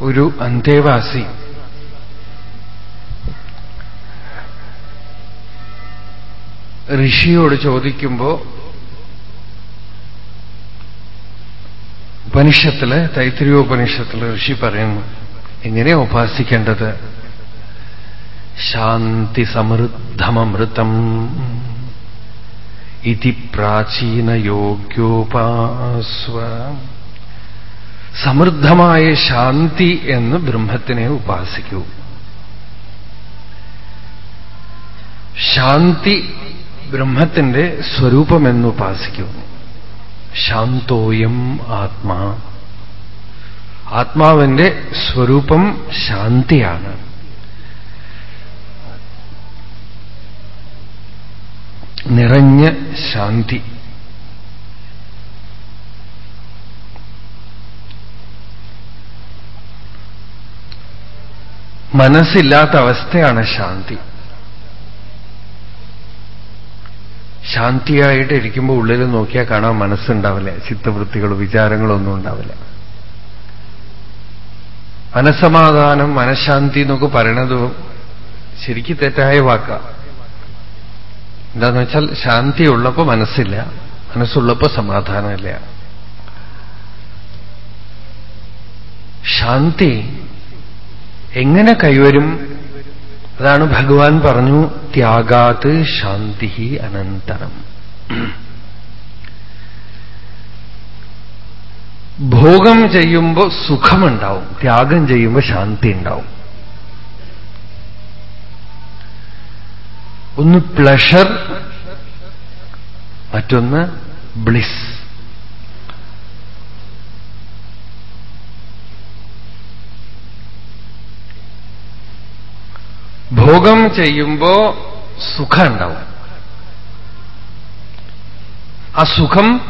ഒരു അന്തേവാസി ഋഷിയോട് ചോദിക്കുമ്പോ ഉപനിഷത്തിൽ തൈത്രിയോപനിഷത്തിൽ ഋഷി പറയുന്നു എങ്ങനെ ഉപാസിക്കേണ്ടത്? ശാന്തി സമൃദ്ധമൃതം ഇതി പ്രാചീന യോഗ്യോപാസ്വ സമൃദ്ധമായ ശാന്തി എന്ന് ബ്രഹ്മത്തിനെ ഉപാസിക്കൂ. ശാന്തി ബ്രഹ്മത്തിന്റെ സ്വരൂപമെന്ന് ഉപാസിക്കൂ. ശാന്തോയം ആത്മാ. ആത്മാവിന്റെ സ്വരൂപം ശാന്തിയാണ്. നിറഞ്ഞ ശാന്തി. മനസ്സില്ലാത്ത അവസ്ഥയാണ് ശാന്തി. ശാന്തിയായിട്ട് ഇരിക്കുമ്പോൾ ഉള്ളിൽ നോക്കിയാൽ കാണാൻ മനസ്സുണ്ടാവില്ല. ചിത്തവൃത്തികളോ വിചാരങ്ങളോ ഒന്നും ഉണ്ടാവില്ല. മനസ്സമാധാനം മനഃശാന്തി എന്നൊക്കെ പറയണത് ശരിക്കും തെറ്റായ വാക്ക. എന്താന്ന് വെച്ചാൽ ശാന്തി ഉള്ളപ്പോ മനസ്സില്ല മനസ്സുള്ളപ്പോ സമാധാനമില്ല. ശാന്തി എങ്ങനെ കൈവരും? അതാണ് ഭഗവാൻ പറഞ്ഞു ത്യാഗാത് ശാന്തി അനന്തരം. ഭോഗം ചെയ്യുമ്പോൾ സുഖമുണ്ടാവും ത്യാഗം ചെയ്യുമ്പോൾ ശാന്തി ഉണ്ടാവും. ഒന്ന് പ്ലഷർ മറ്റൊന്ന് ബ്ലിസ് ഭോഗം ചെയ്യുമ്പോ സുഖം ഉണ്ടാവും ആ സുഖം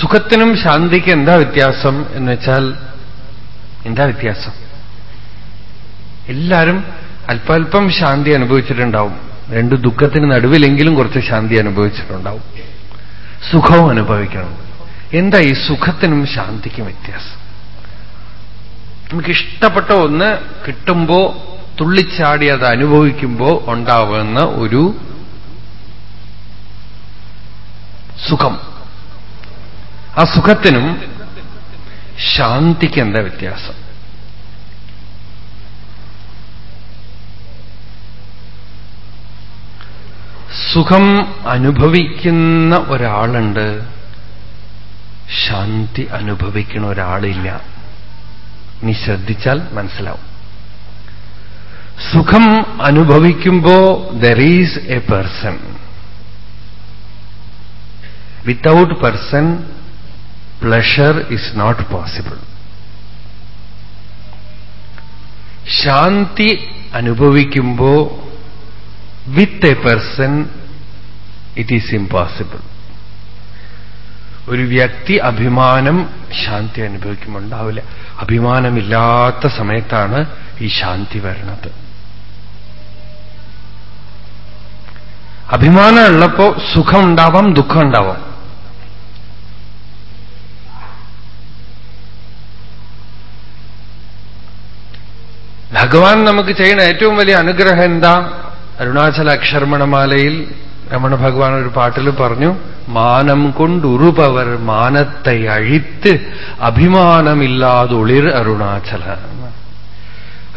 സുഖത്തിനും ശാന്തിക്ക് എന്താ വ്യത്യാസം എന്ന് വെച്ചാൽ എന്താ വ്യത്യാസം? എല്ലാവരും അല്പാൽപ്പം ശാന്തി അനുഭവിച്ചിട്ടുണ്ടാവും. രണ്ട് ദുഃഖത്തിന് നടുവിലെങ്കിലും കുറച്ച് ശാന്തി അനുഭവിച്ചിട്ടുണ്ടാവും. സുഖവും അനുഭവിക്കണം. എന്താ ഈ സുഖത്തിനും ശാന്തിക്കും വ്യത്യാസം? നമുക്കിഷ്ടപ്പെട്ട ഒന്ന് കിട്ടുമ്പോ തുള്ളിച്ചാടി അത് അനുഭവിക്കുമ്പോൾ ഉണ്ടാവുന്ന ഒരു സുഖം. ആ സുഖത്തിനും ശാന്തിക്ക് എന്താ വ്യത്യാസം? സുഖം അനുഭവിക്കുന്ന ഒരാളുണ്ട് ശാന്തി അനുഭവിക്കുന്ന ഒരാളില്ല. നീ ശ്രദ്ധിച്ചാൽ മനസ്സിലാവും. സുഖം അനുഭവിക്കുമ്പോ there is a person without person pleasure is not possible Shanti അനുഭവിക്കുമ്പോ with a person it is impossible ഒരു വ്യക്തി അഭിമാനം ശാന്തി അനുഭവിക്കുമ്പോൾ ഉണ്ടാവില്ല. അഭിമാനമില്ലാത്ത സമയത്താണ് ഈ ശാന്തി വരണത് അഭിമാനം ഉള്ളപ്പോ സുഖം ഉണ്ടാവാം ദുഃഖം ഉണ്ടാവാം ഭഗവാൻ നമുക്ക് ചെയ്യുന്ന ഏറ്റവും വലിയ അനുഗ്രഹം എന്താ? അരുണാചല അക്ഷർമണമാലയിൽ രമണ ഭഗവാൻ ഒരു പാട്ടിൽ പറഞ്ഞു മാനം കൊണ്ടുറുപവർ മാനത്തെ അഴിത്ത് അഭിമാനമില്ലാതൊളിർ അരുണാചല.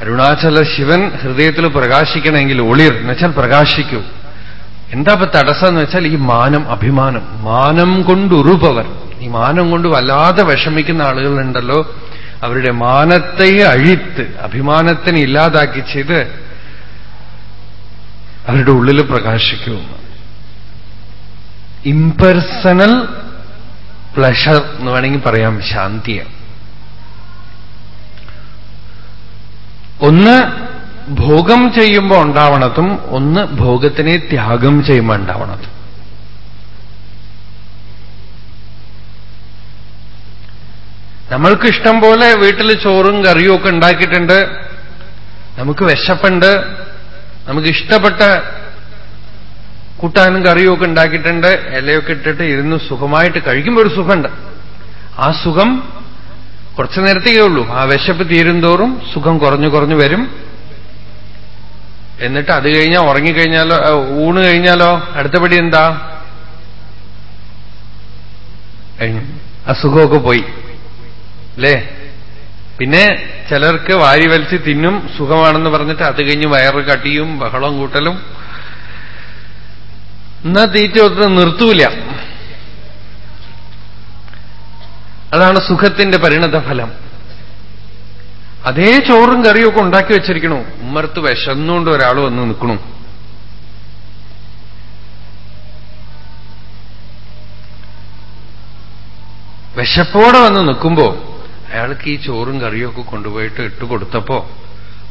അരുണാചല ശിവൻ ഹൃദയത്തിൽ പ്രകാശിക്കണമെങ്കിൽ ഒളിർ എന്നുവെച്ചാൽ പ്രകാശിക്കൂ. എന്താ ഇപ്പൊ തടസ്സം എന്ന് വെച്ചാൽ ഈ മാനം അഭിമാനം. മാനം കൊണ്ട് ഉറുപവർ ഈ മാനം കൊണ്ട് വല്ലാതെ വിഷമിക്കുന്ന ആളുകളുണ്ടല്ലോ. അവരുടെ മാനത്തെ അഴിത്ത് അഭിമാനത്തിനെ ഇല്ലാതാക്കി ചെയ്ത് അവരുടെ ഉള്ളിൽ പ്രകാശിക്കുമെന്ന്. ഇംപേഴ്സണൽ പ്ലഷർ എന്ന് വേണമെങ്കിൽ പറയാം ശാന്തിയാണ്. ഒന്ന് ഭോഗം ചെയ്യുമ്പോൾ ഉണ്ടാവണതും ഒന്ന് ഭോഗത്തിനെ ത്യാഗം ചെയ്യുമ്പോൾ ഉണ്ടാവണതും. നമ്മൾക്ക് ഇഷ്ടം പോലെ വീട്ടിൽ ചോറും കറിയും ഒക്കെ ഉണ്ടാക്കിയിട്ടുണ്ട്. നമുക്ക് വിശപ്പുണ്ട്. നമുക്ക് ഇഷ്ടപ്പെട്ട കൂട്ടാനും കറിയും ഒക്കെ ഉണ്ടാക്കിയിട്ടുണ്ട്. ഇലയൊക്കെ ഇട്ടിട്ട് ഇരുന്ന് സുഖമായിട്ട് കഴിക്കുമ്പോൾ ഒരു സുഖമുണ്ട്. ആ സുഖം കുറച്ചു നേരത്തേക്കേ ഉള്ളൂ. ആ വിശപ്പ് തീരുന്തോറും സുഖം കുറഞ്ഞു കുറഞ്ഞു വരും. എന്നിട്ട് അത് കഴിഞ്ഞാൽ ഉറങ്ങിക്കഴിഞ്ഞാലോ ഊണ് കഴിഞ്ഞാലോ അടുത്തപടി എന്താ? അസുഖമൊക്കെ പോയി. അല്ലേ? പിന്നെ ചിലർക്ക് വാരി വലിച്ച് തിന്നും സുഖമാണെന്ന് പറഞ്ഞിട്ട് അത് കഴിഞ്ഞ് വയറ് കട്ടിയും ബഹളം കൂട്ടലും. എന്നാ തീറ്റ ഒത്ത് നിർത്തൂല. അതാണ് സുഖത്തിന്റെ പരിണതഫലം. അതേ ചോറും കറിയൊക്കെ ഉണ്ടാക്കി വെച്ചിരിക്കണു. ഉമ്മർത്ത് വിശന്നുകൊണ്ട് ഒരാൾ വന്ന് നിൽക്കണു. വിശപ്പോടെ വന്ന് നിൽക്കുമ്പോ അയാൾക്ക് ഈ ചോറും കറിയൊക്കെ കൊണ്ടുപോയിട്ട് ഇട്ട് കൊടുത്തപ്പോ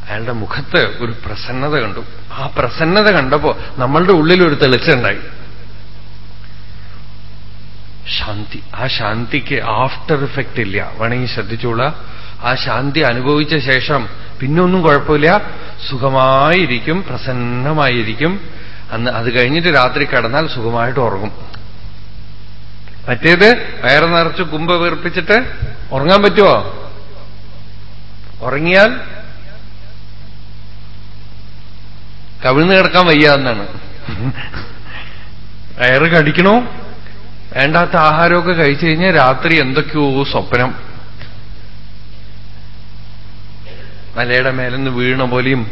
അയാളുടെ മുഖത്ത് ഒരു പ്രസന്നത കണ്ടു. ആ പ്രസന്നത കണ്ടപ്പോ നമ്മളുടെ ഉള്ളിൽ ഒരു തെളിച്ചുണ്ടായി ശാന്തി. ആ ശാന്തിക്ക് ആഫ്റ്റർ ഇഫക്റ്റ് ഇല്ല. വേണമെങ്കിൽ ശ്രദ്ധിച്ചോള. ആ ശാന്തി അനുഭവിച്ച ശേഷം പിന്നൊന്നും കുഴപ്പമില്ല. സുഖമായിരിക്കും പ്രസന്നമായിരിക്കും. അന്ന് അത് കഴിഞ്ഞിട്ട് രാത്രി കിടന്നാൽ സുഖമായിട്ട് ഉറങ്ങും. മറ്റേത് വയറ് നിറച്ച് കുമ്പ വീർപ്പിച്ചിട്ട് ഉറങ്ങാൻ പറ്റുമോ ഉറങ്ങിയാൽ കവിഴ്ന്ന് കിടക്കാൻ വയ്യ എന്നാണ്. വയറ് കടിക്കണോ? വേണ്ടാത്ത ആഹാരമൊക്കെ കഴിച്ചു കഴിഞ്ഞാൽ രാത്രി എന്തൊക്കെയോ സ്വപ്നം. മലയുടെ മേലെന്ന് വീണ പോലെയും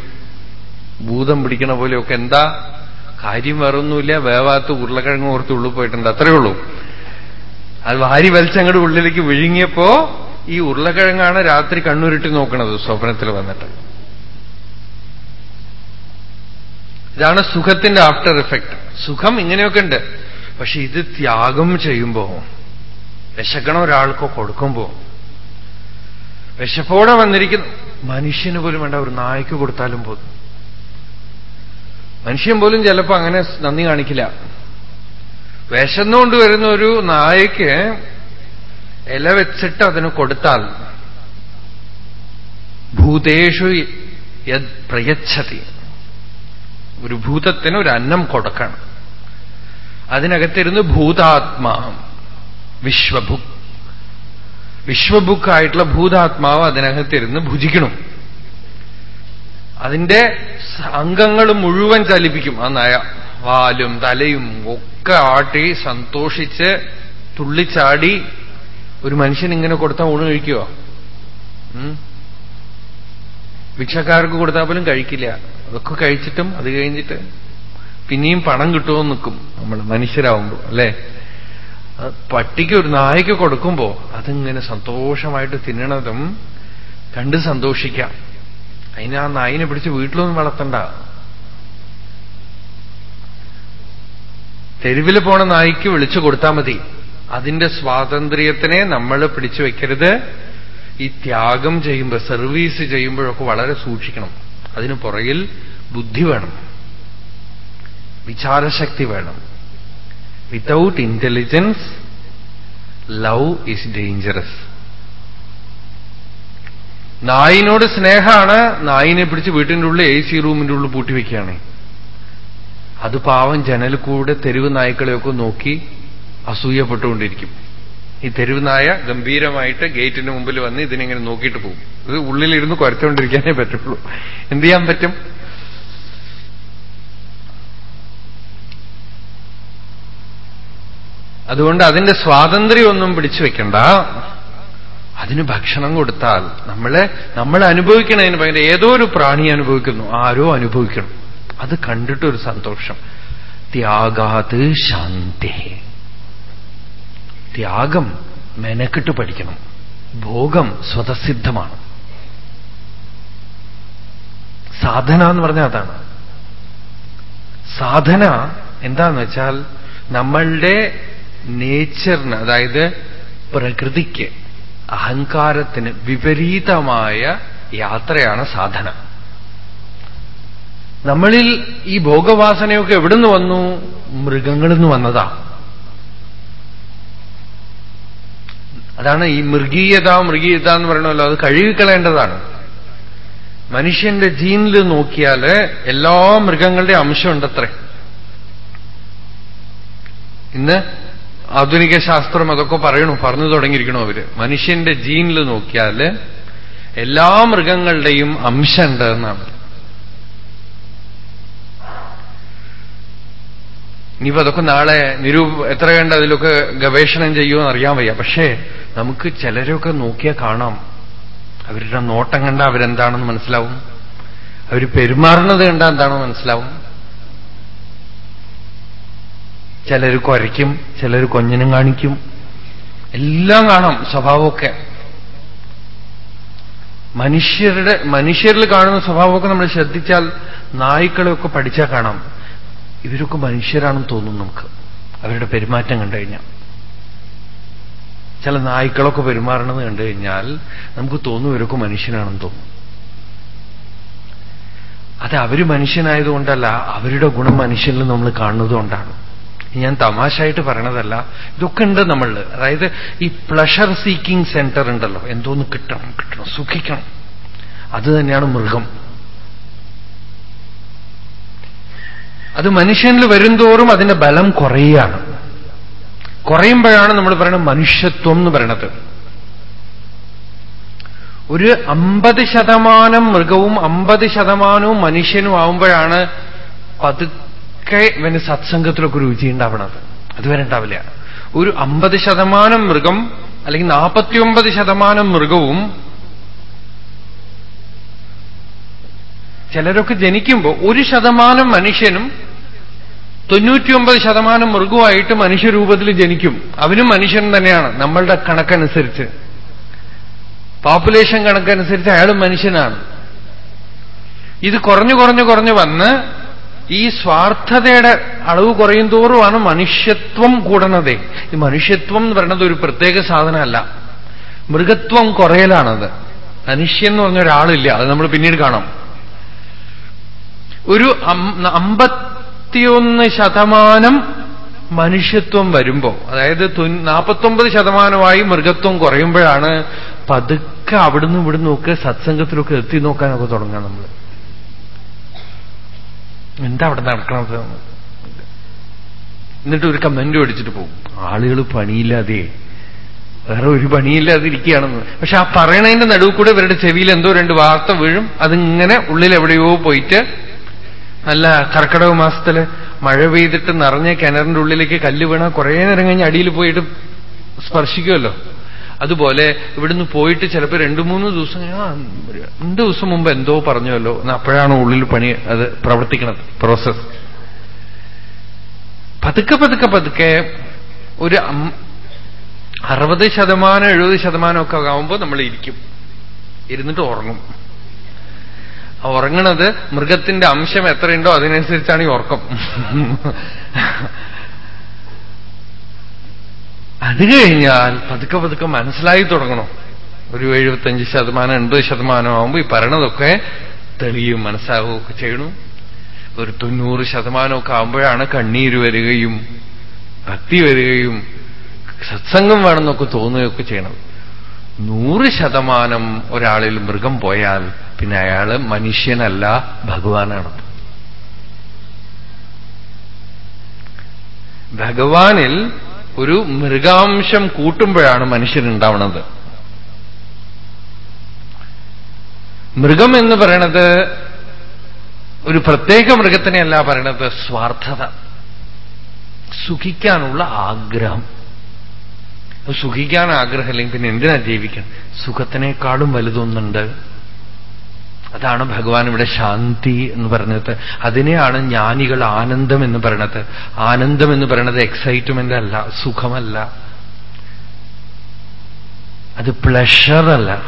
ഭൂതം പിടിക്കണ പോലെയൊക്കെ എന്താ? കാര്യം വേറൊന്നുമില്ല. വേവാത്ത ഉരുളക്കിഴങ്ങ് ഓർത്ത് ഉള്ളിൽ പോയിട്ടുണ്ട്. അത്രയേ ഉള്ളൂ. അത് വാരി വലിച്ചങ്ങോട്ട് ഉള്ളിലേക്ക് വിഴുങ്ങിയപ്പോ ഈ ഉരുളക്കിഴങ്ങാണ് രാത്രി കണ്ണുരുട്ടി നോക്കുന്നത് സ്വപ്നത്തിൽ വന്നിട്ട്. ഇതാണ് സുഖത്തിന്റെ ആഫ്റ്റർ എഫക്ട്. സുഖം ഇങ്ങനെയൊക്കെ ഉണ്ട്. പക്ഷെ ഇത് ത്യാഗം ചെയ്യുമ്പോ വിശക്കണം ഒരാൾക്കോ കൊടുക്കുമ്പോ വിശപ്പോടെ വന്നിരിക്കുന്നു. മനുഷ്യന് പോലും വേണ്ട ഒരു നായ്ക്ക് കൊടുത്താലും പോകും മനുഷ്യൻ പോലും ചിലപ്പോ അങ്ങനെ നന്ദി കാണിക്കില്ല. വിശന്നുകൊണ്ട് വരുന്ന ഒരു നായ്ക്ക് ഇല വെച്ചിട്ട് അതിന് കൊടുത്താൽ ഭൂതേഷു പ്രയച്ഛതി. ഒരു ഭൂതത്തിന് ഒരു അന്നം കൊടുക്കണം. അതിനകത്തിരുന്ന് ഭൂതാത്മാ വിശ്വഭുക് വിശ്വബുക്കായിട്ടുള്ള ഭൂതാത്മാവ് അതിനകത്തിരുന്ന് ഭുജിക്കണം. അതിന്റെ അംഗങ്ങൾ മുഴുവൻ ചലിപ്പിക്കും. ആ നയ വാലും തലയും ഒക്കെ ആട്ടി സന്തോഷിച്ച് തുള്ളിച്ചാടി ഒരു മനുഷ്യൻ ഇങ്ങനെ കൊടുത്താൽ ഊണ് കഴിക്കുമോ ഭിക്ഷക്കാർക്ക് കൊടുത്താൽ പോലും കഴിക്കില്ല. അതൊക്കെ കഴിച്ചിട്ടും അത് കഴിഞ്ഞിട്ട് പിന്നെയും പണം കിട്ടുമോ നിൽക്കും. നമ്മൾ മനുഷ്യരാവുമ്പോൾ അല്ലേ? പട്ടിക്ക് ഒരു നായ്ക്ക് കൊടുക്കുമ്പോ അതിങ്ങനെ സന്തോഷമായിട്ട് തിന്നണതും കണ്ട് സന്തോഷിക്കാം. അതിന് ആ നായിനെ പിടിച്ച് വീട്ടിലൊന്നും വളർത്തണ്ട. തെരുവിൽ പോണ നായിക്ക് വിളിച്ചു കൊടുത്താൽ മതി. അതിന്റെ സ്വാതന്ത്ര്യത്തിനെ നമ്മൾ പിടിച്ചു വയ്ക്കരുത് ഈ ത്യാഗം ചെയ്യുമ്പോൾ സർവീസ് ചെയ്യുമ്പോഴൊക്കെ വളരെ സൂക്ഷിക്കണം. അതിന് പുറകിൽ ബുദ്ധി വേണം. വിചാരശക്തി വേണം. Without intelligence love is dangerous നായിനോട് സ്നേഹമാണ് നായിനെ പിടിച്ച് വീട്ടിന്റെ ഉള്ളിൽ എ സി റൂമിന്റെ ഉള്ളിൽ പൂട്ടിവെക്കുകയാണ് അത് പാവം ജനൽ കൂടെ തെരുവ് നായ്ക്കളെയൊക്കെ നോക്കി അസൂയപ്പെട്ടുകൊണ്ടിരിക്കും. ഈ തെരുവ് നായ ഗംഭീരമായിട്ട് ഗേറ്റിന് മുമ്പിൽ വന്ന് ഇതിനെങ്ങനെ നോക്കിയിട്ട് പോകും. ഇത് ഉള്ളിലിരുന്ന് കുരച്ചുകൊണ്ടിരിക്കാനേ പറ്റുള്ളൂ. എന്ത് ചെയ്യാൻ പറ്റും? അതുകൊണ്ട് അതിന്റെ സ്വാതന്ത്ര്യമൊന്നും പിടിച്ചു വെക്കണ്ട. അതിന് ഭക്ഷണം കൊടുത്താൽ നമ്മളെ നമ്മൾ അനുഭവിക്കണതിന് പകരം ഏതോ ഒരു പ്രാണി അനുഭവിക്കുന്നു? ആരോ അനുഭവിക്കണം. അത് കണ്ടിട്ടൊരു സന്തോഷം. ത്യാഗാത് ശാന്തി. ത്യാഗം മെനക്കിട്ട് പഠിക്കണം. ഭോഗം സ്വതസിദ്ധമാണ്. സാധന എന്ന് പറഞ്ഞാൽ അതാണ്. സാധന എന്താന്ന് വെച്ചാൽ നമ്മളുടെ നേച്ചറിന് അതായത് പ്രകൃതിക്ക് അഹങ്കാരത്തിന് വിപരീതമായ യാത്രയാണ് സാധന. നമ്മളിൽ ഈ ഭോഗവാസനയൊക്കെ എവിടുന്ന് വന്നു? മൃഗങ്ങളിൽ നിന്ന് വന്നതാ. അതാണ് ഈ മൃഗീയത മൃഗീയത എന്ന് പറയണമല്ലോ. അത് കഴുകിക്കളയേണ്ടതാണ്. മനുഷ്യന്റെ ജീനിൽ നോക്കിയാൽ എല്ലാ മൃഗങ്ങളുടെ അംശമുണ്ടത്രേ. ഇന്ന് ആധുനിക ശാസ്ത്രം അതൊക്കെ പറയണു പറഞ്ഞു തുടങ്ങിയിരിക്കണോ അവർ. മനുഷ്യന്റെ ജീനിൽ നോക്കിയാൽ എല്ലാ മൃഗങ്ങളുടെയും അംശമുണ്ട് എന്നാണ്. ഇനിയിപ്പോ അതൊക്കെ നാളെ നിരൂപ എത്ര കണ്ട് അതിലൊക്കെ ഗവേഷണം ചെയ്യുമെന്ന് അറിയാൻ വയ്യ. പക്ഷേ നമുക്ക് ചിലരൊക്കെ നോക്കിയാൽ കാണാം. അവരുടെ നോട്ടം കണ്ട അവരെന്താണെന്ന് മനസ്സിലാവും. അവർ പെരുമാറുന്നത് കണ്ട എന്താണെന്ന് മനസ്സിലാവും. ചിലർ കുരയ്ക്കും ചിലർ കൊഞ്ഞനും കാണിക്കും. എല്ലാം കാണാം സ്വഭാവമൊക്കെ. മനുഷ്യരുടെ മനുഷ്യരിൽ കാണുന്ന സ്വഭാവമൊക്കെ നമ്മൾ ശ്രദ്ധിച്ചാൽ നായ്ക്കളെയൊക്കെ പഠിച്ചാൽ കാണാം. ഇവരൊക്കെ മനുഷ്യരാണെന്ന് തോന്നുന്നു നമുക്ക്. അവരുടെ പെരുമാറ്റം കണ്ടു കഴിഞ്ഞാൽ. ചില നായ്ക്കളൊക്കെ പെരുമാറണമെന്ന് കണ്ടു കഴിഞ്ഞാൽ നമുക്ക് തോന്നും ഇവരൊക്കെ മനുഷ്യനാണെന്ന് തോന്നും. അത് അവർ മനുഷ്യനായതുകൊണ്ടല്ല അവരുടെ ഗുണം മനുഷ്യനിൽ നമ്മൾ കാണുന്നതുകൊണ്ടാണ് ഞാൻ തമാശയായിട്ട് പറയണതല്ല. ഇതൊക്കെ ഉണ്ട് നമ്മളിൽ അതായത് ഈ പ്ലഷർ സീക്കിംഗ് സെന്റർ ഉണ്ടല്ലോ. എന്തോന്ന് കിട്ടണം കിട്ടണം സുഖിക്കണം. അത് തന്നെയാണ് മൃഗം. അത് മനുഷ്യനിൽ വരുംതോറും അതിന്റെ ബലം കുറയുകയാണ് കുറയുമ്പോഴാണ് നമ്മൾ പറയുന്നത് മനുഷ്യത്വം എന്ന് പറയണത്. ഒരു അമ്പത് ശതമാനം മൃഗവും അമ്പത് ശതമാനവും മനുഷ്യനും ആവുമ്പോഴാണ് പതുക്കെ ഇവന് സത്സംഗത്തിലൊക്കെ രുചി ഉണ്ടാവണത് അതുവരെ ഉണ്ടാവില്ല. ഒരു അമ്പത് ശതമാനം മൃഗം അല്ലെങ്കിൽ നാൽപ്പത്തിയൊമ്പത് ശതമാനം മൃഗവും ചിലരൊക്കെ ജനിക്കുമ്പോൾ ഒരു ശതമാനം മനുഷ്യനും തൊണ്ണൂറ്റിയൊമ്പത് ശതമാനം മൃഗവുമായിട്ട് മനുഷ്യരൂപത്തിൽ ജനിക്കും. അവനും മനുഷ്യൻ തന്നെയാണ്. നമ്മളുടെ കണക്കനുസരിച്ച്. പോപ്പുലേഷൻ കണക്കനുസരിച്ച് അയാളും മനുഷ്യനാണ്. ഇത് കുറഞ്ഞു കുറഞ്ഞു കുറഞ്ഞു വന്ന് ഈ സ്വാർത്ഥതയുടെ അളവ് കുറയും തോറുമാണ് മനുഷ്യത്വം കൂടണതേ ഈ മനുഷ്യത്വം എന്ന് പറയുന്നത് ഒരു പ്രത്യേക സാധനമല്ല. മൃഗത്വം കുറയലാണത്. മനുഷ്യൻ എന്ന് പറഞ്ഞ ഒരാളില്ല. അത് നമ്മൾ പിന്നീട് കാണാം. ഒരു അമ്പത്തിയൊന്ന് ശതമാനം മനുഷ്യത്വം വരുമ്പോ അതായത് നാൽപ്പത്തൊമ്പത് ശതമാനമായി മൃഗത്വം കുറയുമ്പോഴാണ് പതുക്കെ അവിടുന്ന് ഇവിടുന്ന് ഒക്കെ സത്സംഗത്തിലൊക്കെ എത്തി നോക്കാനൊക്കെ തുടങ്ങുക നമ്മൾ എന്താ അവിടെ നടക്കണത്? എന്നിട്ട് ഒരു കമന്റ് അടിച്ചിട്ട് പോകും. ആളുകൾ പണിയില്ലാതെ വേറെ ഒരു പണിയില്ലാതെ ഇരിക്കുകയാണെന്ന്. പക്ഷെ ആ പറയണതിന്റെ നടുവ് കൂടെ ഇവരുടെ ചെവിയിൽ എന്തോ രണ്ട് വാർത്ത വീഴും. അതിങ്ങനെ ഉള്ളിൽ എവിടെയോ പോയിട്ട് നല്ല കർക്കിടക മാസത്തിൽ മഴ പെയ്തിട്ട് നിറഞ്ഞ കിണറിന്റെ ഉള്ളിലേക്ക് കല്ല് വീണാൽ കുറേ നേരം കഴിഞ്ഞ് അടിയിൽ പോയിട്ട് സ്പർശിക്കുമല്ലോ അതുപോലെ ഇവിടുന്ന് പോയിട്ട് ചിലപ്പോൾ രണ്ടു മൂന്ന് ദിവസം രണ്ട് ദിവസം മുമ്പ് എന്തോ പറഞ്ഞല്ലോ അപ്പോഴാണ് ഉള്ളിൽ പണി അത് പ്രവർത്തിക്കുന്നത് പ്രോസസ് പതുക്കെ പതുക്കെ പതുക്കെ ഒരു അറുപത് ശതമാനം എഴുപത് ശതമാനം ഒക്കെ ആകുമ്പോൾ നമ്മൾ ഇരിക്കും. ഇരുന്നിട്ട് ഉറങ്ങും. ഉറങ്ങണത് മൃഗത്തിന്റെ അംശം എത്രയുണ്ടോ അതിനനുസരിച്ചാണ് ഈ ഉറക്കം. അത് കഴിഞ്ഞാൽ പതുക്കെ പതുക്കെ മനസ്സിലായി തുടങ്ങണം. ഒരു എഴുപത്തഞ്ച് ശതമാനം എൺപത് ശതമാനം ആകുമ്പോൾ ഈ പറയണതൊക്കെ തെളിയും മനസ്സാവുകയൊക്കെ ചെയ്യണം. ഒരു തൊണ്ണൂറ് ശതമാനമൊക്കെ ആകുമ്പോഴാണ് കണ്ണീര് വരികയും ഭക്തി വരികയും സത്സംഗം വേണമെന്നൊക്കെ തോന്നുകയൊക്കെ ചെയ്യണം നൂറ് ശതമാനം ഒരാളിൽ മൃഗം പോയാൽ പിന്നെ അയാൾ മനുഷ്യനല്ല ഭഗവാനാണ്. ഭഗവാനിൽ ഒരു മൃഗാംശം കൂട്ടുമ്പോഴാണ് മനുഷ്യനുണ്ടാവുന്നത് മൃഗം എന്ന് പറയണത് ഒരു പ്രത്യേക മൃഗത്തിനെയല്ല പറയണത് സ്വാർത്ഥത. സുഖിക്കാനുള്ള ആഗ്രഹം. സുഖിക്കാൻ ആഗ്രഹമില്ലെങ്കിൽ പിന്നെ എന്തിനാ ജീവിക്കണം സുഖത്തിനേക്കാളും വലുതൊന്നുണ്ട്. അതാണ് ഭഗവാൻ ഇവിടെ ശാന്തി എന്ന് പറഞ്ഞത്. അതിനെയാണ് ജ്ഞാനികൾ ആനന്ദം എന്ന് പറയണത്. ആനന്ദം എന്ന് പറയണത് എക്സൈറ്റ്മെന്റ് അല്ല സുഖമല്ല. അത് പ്ലഷറല്ല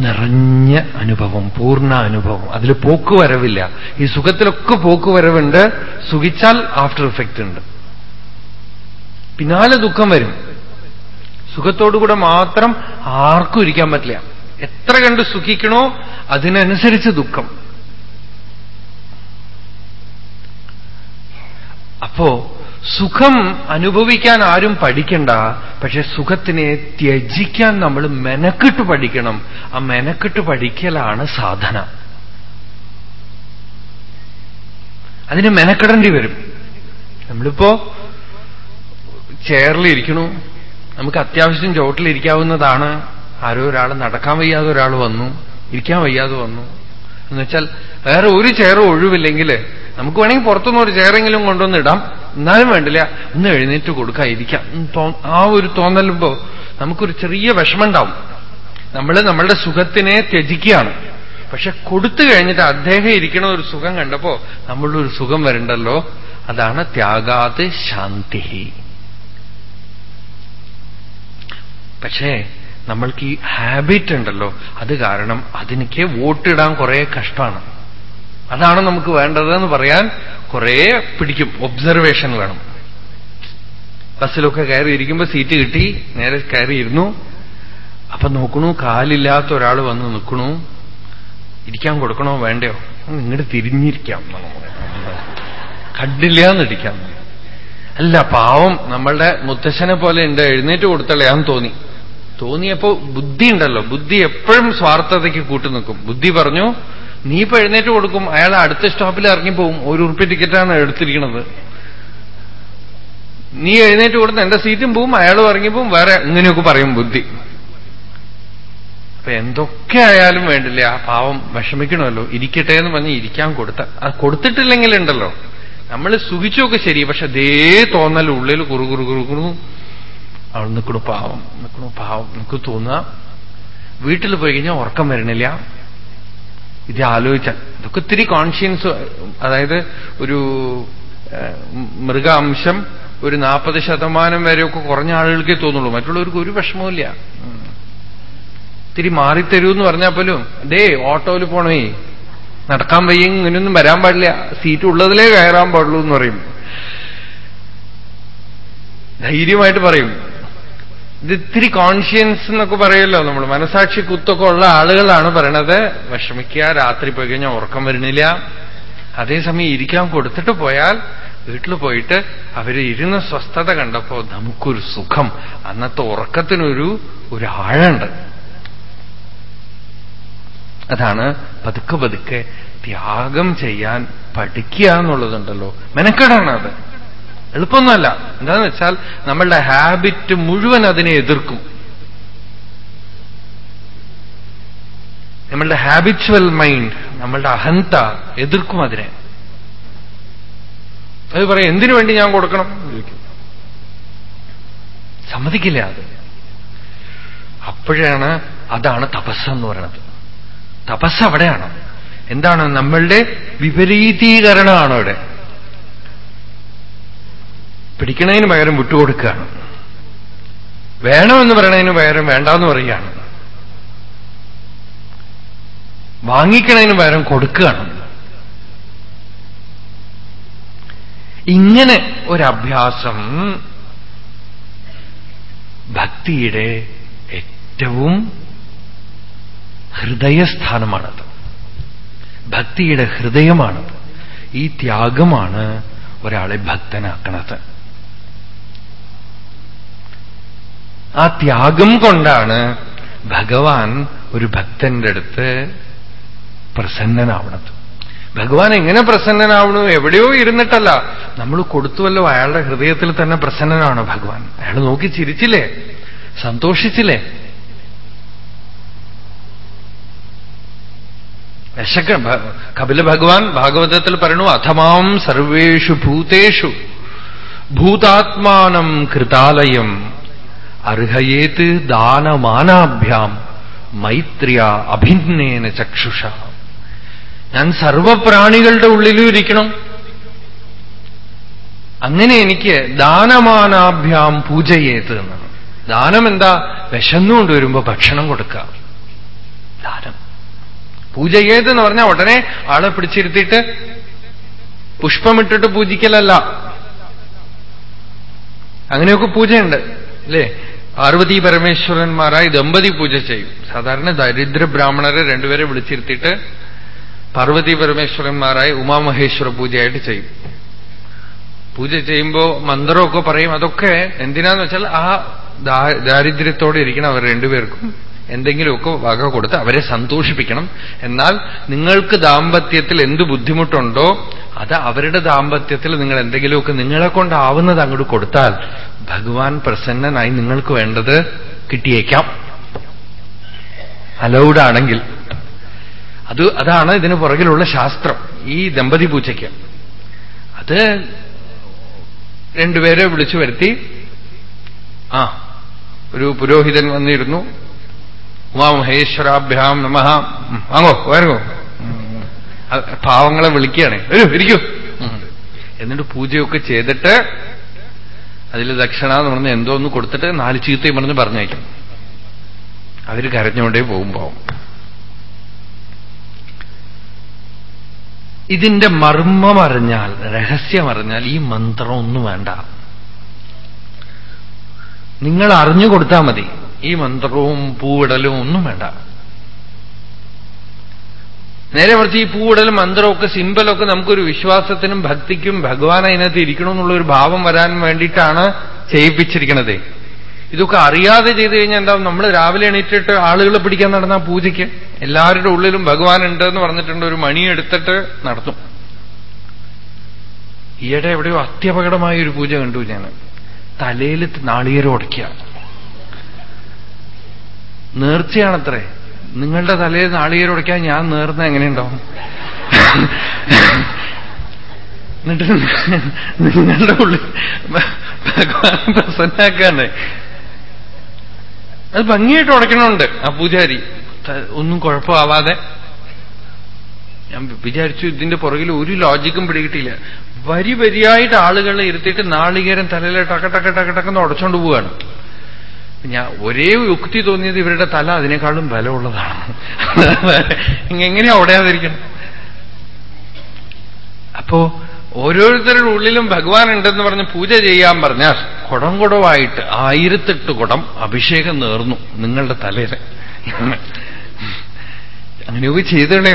നിറഞ്ഞ അനുഭവം പൂർണ അനുഭവം. അതിൽ പോക്കുവരവില്ല ഈ സുഖത്തിലൊക്കെ പോക്കുവരവുണ്ട് സുഖിച്ചാൽ ആഫ്റ്റർ ഇഫക്റ്റ് ഉണ്ട്. പിന്നാലെ ദുഃഖം വരും. സുഖത്തോടുകൂടെ മാത്രം ആർക്കും ഇരിക്കാൻ പറ്റില്ല. എത്ര കണ്ട് സുഖിക്കണോ അതിനനുസരിച്ച് ദുഃഖം. അപ്പോ സുഖം അനുഭവിക്കാൻ ആരും പഠിക്കണ്ട പക്ഷെ സുഖത്തിനെ ത്യജിക്കാൻ നമ്മൾ മെനക്കെട്ട് പഠിക്കണം. ആ മെനക്കെട്ട് പഠിക്കലാണ് സാധന. അതിന് മെനക്കെടേണ്ടി വരും. നമ്മളിപ്പോ ചെയറിലിരിക്കണു നമുക്ക് അത്യാവശ്യം ചുവട്ടിലിരിക്കാവുന്നതാണ്. ആരോ ഒരാൾ നടക്കാൻ വയ്യാതെ ഒരാൾ വന്നു. ഇരിക്കാൻ വയ്യാതെ വന്നു. എന്നുവെച്ചാൽ വേറെ ഒരു ചെയർ ഒഴിവില്ലെങ്കിൽ നമുക്ക് വേണമെങ്കിൽ പുറത്തുനിന്ന് ഒരു ചെയറെങ്കിലും കൊണ്ടുവന്ന് ഇടാം. എന്നാലും വേണ്ടില്ല. ഒന്ന് എഴുന്നേറ്റ് കൊടുക്കാതിരിക്കാം. ആ ഒരു തോന്നലുമ്പോ നമുക്കൊരു ചെറിയ വിഷമമുണ്ടാവും. നമ്മൾ നമ്മളുടെ സുഖത്തിനെ ത്യജിക്കുകയാണ്. പക്ഷെ കൊടുത്തു കഴിഞ്ഞിട്ട് അദ്ദേഹം ഇരിക്കണ ഒരു സുഖം കണ്ടപ്പോ നമ്മളുടെ ഒരു സുഖം വരണ്ടല്ലോ. അതാണ് ത്യാഗാത് ശാന്തി പക്ഷേ നമ്മൾക്ക് ഈ ഹാബിറ്റ് ഉണ്ടല്ലോ. അത് കാരണം അതിനൊക്കെ വോട്ടിടാൻ കുറെ കഷ്ടമാണ്. അതാണ് നമുക്ക് വേണ്ടതെന്ന് പറയാൻ കുറെ പിടിക്കും. ഒബ്സർവേഷൻ വേണം. ബസ്സിലൊക്കെ കയറി ഇരിക്കുമ്പോ സീറ്റ് കിട്ടി നേരെ കയറിയിരുന്നു. അപ്പൊ നോക്കണു കാലില്ലാത്ത ഒരാൾ വന്ന് നിൽക്കണു. ഇരിക്കാൻ കൊടുക്കണോ വേണ്ടയോ? ഇങ്ങോട്ട് തിരിഞ്ഞിരിക്കാം കണ്ടില്ല എന്നിരിക്കാം അല്ല പാവം നമ്മളുടെ മുത്തശ്ശനെ പോലെ ഉണ്ട് എഴുന്നേറ്റ് കൊടുത്തളയാന്ന് തോന്നി. തോന്നിയപ്പോ ബുദ്ധി ഉണ്ടല്ലോ ബുദ്ധി എപ്പോഴും സ്വാർത്ഥതയ്ക്ക് കൂട്ടു നിൽക്കും. ബുദ്ധി പറഞ്ഞു നീ ഇപ്പൊ എഴുന്നേറ്റ് കൊടുക്കും. അയാൾ അടുത്ത സ്റ്റോപ്പിൽ ഇറങ്ങിപ്പോവും ഒരു ഉറുപ്പ്യ ടിക്കറ്റാണ് എടുത്തിരിക്കുന്നത്. നീ എഴുന്നേറ്റ് കൊടുത്ത് എന്റെ സീറ്റും പോവും അയാളും ഇറങ്ങിപ്പോവും വേറെ ഇങ്ങനെയൊക്കെ പറയും ബുദ്ധി. അപ്പൊ എന്തൊക്കെ ആയാലും വേണ്ടില്ല ആ പാവം വിഷമിക്കണമല്ലോ. ഇരിക്കട്ടെ എന്ന് പറഞ്ഞ് ഇരിക്കാൻ കൊടുത്ത. അത് കൊടുത്തിട്ടില്ലെങ്കിലുണ്ടല്ലോ. നമ്മൾ സുഖിച്ചൊക്കെ ശരി പക്ഷെ ദേ തോന്നൽ ഉള്ളിൽ കുറുകുറു കുറു കുറു കുറു അവൾ നിൽക്കണു പാവം. നിൽക്കണു പാവം. നിനക്ക് തോന്നുക വീട്ടിൽ പോയി കഴിഞ്ഞാൽ ഉറക്കം വരണില്ല. ഇത് ആലോചിച്ചാൽ ഇതൊക്കെ ഇത്തിരി കോൺഷ്യൻസ് അതായത് ഒരു മൃഗാംശം ഒരു നാൽപ്പത് ശതമാനം വരെയൊക്കെ കുറഞ്ഞ ആളുകൾക്കേ തോന്നുള്ളൂ. മറ്റുള്ളവർക്ക് ഒരു വിഷമവുമില്ല. ഇത്തിരി മാറിത്തരൂ എന്ന് പറഞ്ഞാൽ പോലും ദേ ഓട്ടോയിൽ പോണേ. നടക്കാൻ വയ്യ ഇങ്ങനെയൊന്നും വരാൻ പാടില്ല. സീറ്റ് ഉള്ളതിലേ കയറാൻ പാടുള്ളൂ എന്ന് പറയും. ധൈര്യമായിട്ട് പറയും. ഇത് കോൺഷ്യൻസ് എന്നൊക്കെ പറയല്ലോ നമ്മൾ മനസാക്ഷി കുത്തൊക്കെ ഉള്ള ആളുകളാണ് പറയണത്. വിഷമിക്കുക രാത്രി പോയി കഴിഞ്ഞാൽ ഉറക്കം വരുന്നില്ല. അതേസമയം ഇരിക്കാൻ കൊടുത്തിട്ട് പോയാൽ വീട്ടിൽ പോയിട്ട് അവർ ഇരുന്ന സ്വസ്ഥത കണ്ടപ്പോ നമുക്കൊരു സുഖം. അന്നത്തെ ഉറക്കത്തിനൊരു ഒരു ആഴുണ്ട് അതാണ് പതുക്കെ പതുക്കെ ത്യാഗം ചെയ്യാൻ പഠിക്കുക എന്നുള്ളതുണ്ടല്ലോ. മെനക്കെടാണ് അത്. എളുപ്പമൊന്നുമല്ല. എന്താന്ന് വെച്ചാൽ നമ്മളുടെ ഹാബിറ്റ് മുഴുവൻ അതിനെ എതിർക്കും. നമ്മളുടെ ഹാബിച്വൽ മൈൻഡ് നമ്മളുടെ അഹന്ത എതിർക്കും അതിനെ. അത് പറയും എന്തിനു വേണ്ടി ഞാൻ കൊടുക്കണം? സമ്മതിക്കില്ല അത്. അപ്പോഴാണ് അതാണ് തപസ്സെന്ന് പറയുന്നത് തപസ് അവിടെയാണ്. എന്താണ് നമ്മളുടെ വിപരീതീകരണമാണ് അവിടെ. പിടിക്കണതിന് പകരം വിട്ടുകൊടുക്കുകയാണ്. വേണമെന്ന് പറയണതിന് പകരം വേണ്ടാന്ന് പറയുകയാണ്. വാങ്ങിക്കണതിന് പകരം കൊടുക്കുകയാണ്. ഇങ്ങനെ ഒരഭ്യാസം ഭക്തിയുടെ ഏറ്റവും ഹൃദയസ്ഥാനമാണത്. ഭക്തിയുടെ ഹൃദയമാണത്. ഈ ത്യാഗമാണ് ഒരാളെ ഭക്തനാക്കണത്. ആ ത്യാഗം കൊണ്ടാണ് ഭഗവാൻ ഒരു ഭക്തന്റെ അടുത്ത് പ്രസന്നനാവണത്. ഭഗവാൻ എങ്ങനെ പ്രസന്നനാവണു? എവിടെയോ ഇരുന്നിട്ടല്ല. നമ്മൾ കൊടുത്തുവല്ലോ അയാളുടെ ഹൃദയത്തിൽ തന്നെ പ്രസന്നനാണ് ഭഗവാൻ. അയാൾ നോക്കി ചിരിച്ചില്ലേ? സന്തോഷിച്ചില്ലേ? വിശക്ക കപില ഭഗവാൻ ഭാഗവതത്തിൽ പറയണു അഥമാം സർവേഷു ഭൂതേഷു. ഭൂതാത്മാനം കൃതാലയം അർഹയേത് ദാനമാനാഭ്യാം മൈത്രിയ അഭിന്നേന ചക്ഷുഷ. ഞാൻ സർവപ്രാണികളുടെ ഉള്ളിലും ഇരിക്കണം. അങ്ങനെ എനിക്ക് ദാനമാനാഭ്യാം പൂജയേത് എന്നാണ്. ദാനം എന്താ? വിശന്നുകൊണ്ട് വരുമ്പോ ഭക്ഷണം കൊടുക്കുക ദാനം. പൂജ എന്ന് പറഞ്ഞാൽ ഉടനെ ആളെ പിടിച്ചിരുത്തിയിട്ട് പുഷ്പമിട്ടിട്ട് പൂജിക്കലല്ല. അങ്ങനെയൊക്കെ പൂജയുണ്ട് അല്ലേ? പാർവതി പരമേശ്വരന്മാരായി ദമ്പതി പൂജ ചെയ്യും. സാധാരണ ദരിദ്ര ബ്രാഹ്മണരെ രണ്ടുപേരെ വിളിച്ചിരുത്തിയിട്ട് പാർവതി പരമേശ്വരന്മാരായി ഉമാമഹേശ്വര പൂജയായിട്ട് ചെയ്യും. പൂജ ചെയ്യുമ്പോൾ മന്ത്രമൊക്കെ പറയും. അതൊക്കെ എന്തിനാന്ന് വെച്ചാൽ ആ ദാരിദ്ര്യത്തോടെ ഇരിക്കണം അവർ രണ്ടുപേർക്കും. എന്തെങ്കിലുമൊക്കെ വക കൊടുത്ത് അവരെ സന്തോഷിപ്പിക്കണം. എന്നാൽ നിങ്ങൾക്ക് ദാമ്പത്യത്തിൽ എന്ത് ബുദ്ധിമുട്ടുണ്ടോ അത് അവരുടെ ദാമ്പത്യത്തിൽ നിങ്ങൾ എന്തെങ്കിലുമൊക്കെ നിങ്ങളെ കൊണ്ടാവുന്നത് അങ്ങോട്ട് കൊടുത്താൽ ഭഗവാൻ പ്രസന്നനായി നിങ്ങൾക്ക് വേണ്ടത് കിട്ടിയേക്കാം. അലൗഡ് ആണെങ്കിൽ. അത് അതാണ് ഇതിന് പുറകിലുള്ള ശാസ്ത്രം ഈ ദമ്പതി പൂച്ചയ്ക്ക് അത് രണ്ടുപേരെ വിളിച്ചു വരുത്തി. ആ ഒരു പുരോഹിതൻ വന്നിരുന്നു. ഉമാമഹേശ്വരാഭ്യാം നമ വാങ്ങോ വരങ്ങോ പാവങ്ങളെ വിളിക്കുകയാണ്. ഒരു ഇരിക്കൂ. എന്നിട്ട് പൂജയൊക്കെ ചെയ്തിട്ട് അതിൽ ദക്ഷിണ എന്ന് പറഞ്ഞ് എന്തോ ഒന്ന് കൊടുത്തിട്ട് നാല് ചീത്തയും പറഞ്ഞ് പറഞ്ഞയക്കും. അവർ കരഞ്ഞുകൊണ്ടേ പോകുമ്പോ ഇതിന്റെ മർമ്മം അറിഞ്ഞാൽ രഹസ്യം അറിഞ്ഞാൽ ഈ മന്ത്രം ഒന്നും വേണ്ട. നിങ്ങൾ അറിഞ്ഞു കൊടുത്താൽ മതി. ഈ മന്ത്രവും പൂവിടലും ഒന്നും വേണ്ട. നേരെ മറിച്ച് ഈ പൂവിടലും മന്ത്രമൊക്കെ സിമ്പലൊക്കെ നമുക്കൊരു വിശ്വാസത്തിനും ഭക്തിക്കും ഭഗവാൻ അതിനകത്ത് ഇരിക്കണമെന്നുള്ളൊരു ഭാവം വരാൻ വേണ്ടിയിട്ടാണ് ചെയ്യിപ്പിച്ചിരിക്കണത്. ഇതൊക്കെ അറിയാതെ ചെയ്തു കഴിഞ്ഞാൽ എന്താ നമ്മൾ രാവിലെ എണീറ്റിട്ട് ആളുകളെ പിടിക്കാൻ നടന്ന പൂജയ്ക്ക്. എല്ലാവരുടെ ഉള്ളിലും ഭഗവാൻ ഉണ്ട് എന്ന് പറഞ്ഞിട്ടുണ്ട്. ഒരു മണി എടുത്തിട്ട് നടത്തും. ഈയിടെ എവിടെയോ അത്യപകടമായ ഒരു പൂജ കണ്ടു ഞാൻ. തലയിൽ നാളികേരം ഉടയ്ക്കുക. നേർച്ചയാണത്രേ. നിങ്ങളുടെ തലയിൽ നാളികേരം ഉടയ്ക്കാൻ ഞാൻ നേർന്ന എങ്ങനെയുണ്ടാവും എന്നിട്ട് നിങ്ങളുടെ ഉള്ളിൽ ഭഗവാൻ പ്രസന്നാക്കാണ്. അത് ഭംഗിയായിട്ട് ഉടയ്ക്കണമുണ്ട് ആ പൂജാരി. ഒന്നും കുഴപ്പമാവാതെ. ഞാൻ വിചാരിച്ചു ഇതിന്റെ പുറകിൽ ഒരു ലോജിക്കും പിടികിട്ടില്ല വരി വരിയായിട്ട് ആളുകളെ ഇരുത്തിയിട്ട് നാളികേരം തലയിൽ ടക്ക ടക്ക ടക്ക ടക്കെന്ന് ഉടച്ചോണ്ട് പോവുകയാണ് ഞാൻ ഒരേ യുക്തി തോന്നിയത് ഇവരുടെ തല അതിനേക്കാളും ബലമുള്ളതാണ്. എങ്ങനെയാ ഉടയാതിരിക്കണം? അപ്പോ ഓരോരുത്തരുടെ ഉള്ളിലും ഭഗവാൻ ഉണ്ടെന്ന് പറഞ്ഞ് പൂജ ചെയ്യാൻ പറഞ്ഞാൽ കുടം കുടവായിട്ട് ആയിരത്തെട്ട് കുടം അഭിഷേകം നേർന്നു നിങ്ങളുടെ തലയിൽ അങ്ങനെയൊക്കെ ചെയ്തണേ.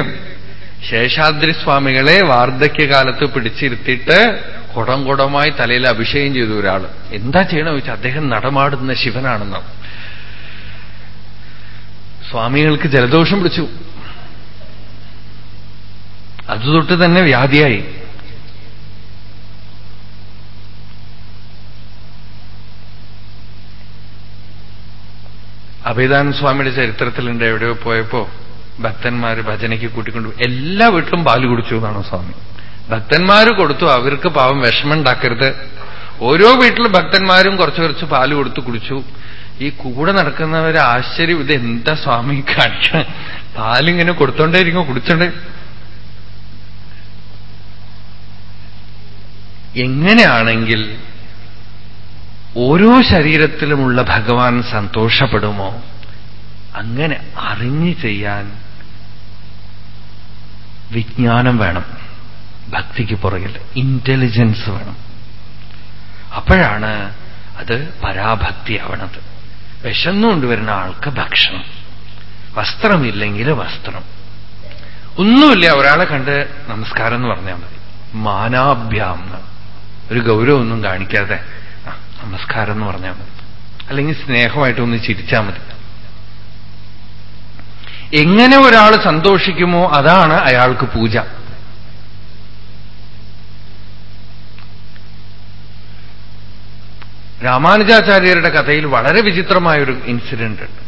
ശേഷാദ്രി സ്വാമികളെ വാർദ്ധക്യകാലത്ത് പിടിച്ചിരുത്തിയിട്ട് കുടം കുടമായി തലയിൽ അഭിഷേകം ചെയ്തു ഒരാൾ എന്താ ചെയ്യണമെന്ന് വെച്ചാൽ അദ്ദേഹം നടമാടുന്ന ശിവനാണെന്ന്. സ്വാമികൾക്ക് ജലദോഷം പിടിച്ചു. അതുതൊട്ട് തന്നെ വ്യാധിയായി. അഭിദാനൻ സ്വാമിയുടെ ചരിത്രത്തിലുണ്ട് എവിടെയോ പോയപ്പോ ഭക്തന്മാര് ഭജനയ്ക്ക് കൂട്ടിക്കൊണ്ടു എല്ലാ വീട്ടിലും പാൽ കുടിച്ചു എന്നാണോ സ്വാമി? ഭക്തന്മാര് കൊടുത്തു അവർക്ക് പാവം വിഷമം ഉണ്ടാക്കരുത് ഓരോ വീട്ടിലും ഭക്തന്മാരും കുറച്ച് കുറച്ച് പാൽ കൊടുത്തു കുടിച്ചു. ഈ കൂടെ നടക്കുന്നവരെ ആശ്ചര്യം ഇത് എന്താ സ്വാമി കാണിച്ച പാലിങ്ങനെ കൊടുത്തോണ്ടേയിരിക്കും കുടിച്ചോണ്ടേ. എങ്ങനെയാണെങ്കിൽ ഓരോ ശരീരത്തിലുമുള്ള ഭഗവാൻ സന്തോഷപ്പെടുമോ? അങ്ങനെ അറിഞ്ഞു ചെയ്യാൻ വിജ്ഞാനം വേണം. ഭക്തിക്ക് പുറകിൽ ഇന്റലിജൻസ് വേണം. അപ്പോഴാണ് അത് പരാഭക്തി ആവണത് വിശന്നുകൊണ്ടുവരുന്ന ആൾക്ക് ഭക്ഷണം. വസ്ത്രമില്ലെങ്കിൽ വസ്ത്രം. ഒന്നുമില്ല ഒരാളെ കണ്ട് നമസ്കാരം എന്ന് പറഞ്ഞാൽ മതി. മാനാഭ്യാം ഒരു ഗൗരവമൊന്നും കാണിക്കാതെ നമസ്കാരം എന്ന് പറഞ്ഞാൽ മതി. അല്ലെങ്കിൽ സ്നേഹമായിട്ടൊന്ന് ചിരിച്ചാൽ മതി. എങ്ങനെ ഒരാൾ സന്തോഷിക്കുമോ അതാണ് അയാൾക്ക് പൂജ. രാമാനുജാചാര്യരുടെ കഥയിൽ വളരെ വിചിത്രമായൊരു ഇൻസിഡന്റ് ഉണ്ട്.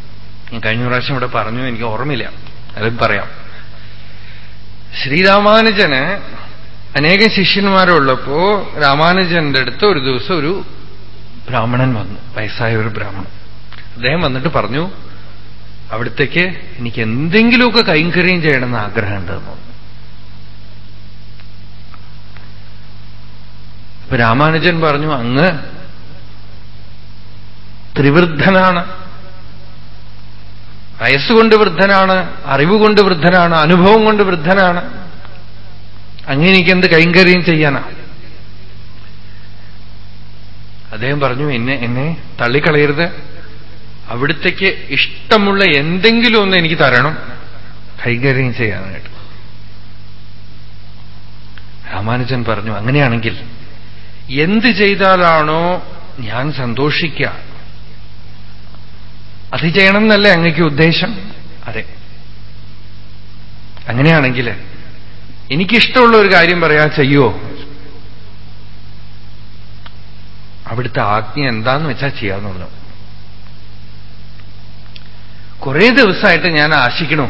ഞാൻ കഴിഞ്ഞ പ്രാവശ്യം ഇവിടെ പറഞ്ഞു എനിക്ക് ഓർമ്മയില്ല. അതും പറയാം. ശ്രീരാമാനുജന് അനേകം ശിഷ്യന്മാരുള്ളപ്പോ രാമാനുജന്റെ അടുത്ത് ഒരു ദിവസം ഒരു ബ്രാഹ്മണൻ വന്നു വയസ്സായ ഒരു ബ്രാഹ്മണൻ. അദ്ദേഹം വന്നിട്ട് പറഞ്ഞു അവിടത്തേക്ക് എനിക്ക് എന്തെങ്കിലുമൊക്കെ കൈങ്കര്യം ചെയ്യണമെന്ന് ആഗ്രഹമുണ്ടെന്ന് അപ്പൊ രാമാനുജൻ പറഞ്ഞു അങ്ങ് ത്രിവൃദ്ധനാണ്. വയസ്സുകൊണ്ട് വൃദ്ധനാണ് അറിവുകൊണ്ട് വൃദ്ധനാണ് അനുഭവം കൊണ്ട് വൃദ്ധനാണ്. അങ്ങനെ എനിക്ക് എന്ത് കൈങ്കര്യം ചെയ്യാനാ? അദ്ദേഹം പറഞ്ഞു എന്നെ എന്നെ തള്ളിക്കളയരുത്. അവിടുത്തേക്ക് ഇഷ്ടമുള്ള എന്തെങ്കിലും ഒന്ന് എനിക്ക് തരണം. കൈകാര്യം ചെയ്യാനായിട്ട് രാമാനുജൻ പറഞ്ഞു അങ്ങനെയാണെങ്കിൽ എന്ത് ചെയ്താലാണോ ഞാൻ സന്തോഷിക്കുക? അത് ചെയ്യണം എന്നല്ലേ അങ്ങക്ക് ഉദ്ദേശം? അതെ. അങ്ങനെയാണെങ്കിൽ എനിക്കിഷ്ടമുള്ള ഒരു കാര്യം പറയാ ചെയ്യോ അവിടുത്തെ ആജ്ഞ എന്താന്ന് വെച്ചാൽ ചെയ്യാന്നുള്ളു കുറെ ദിവസമായിട്ട് ഞാൻ ആശിക്കണു.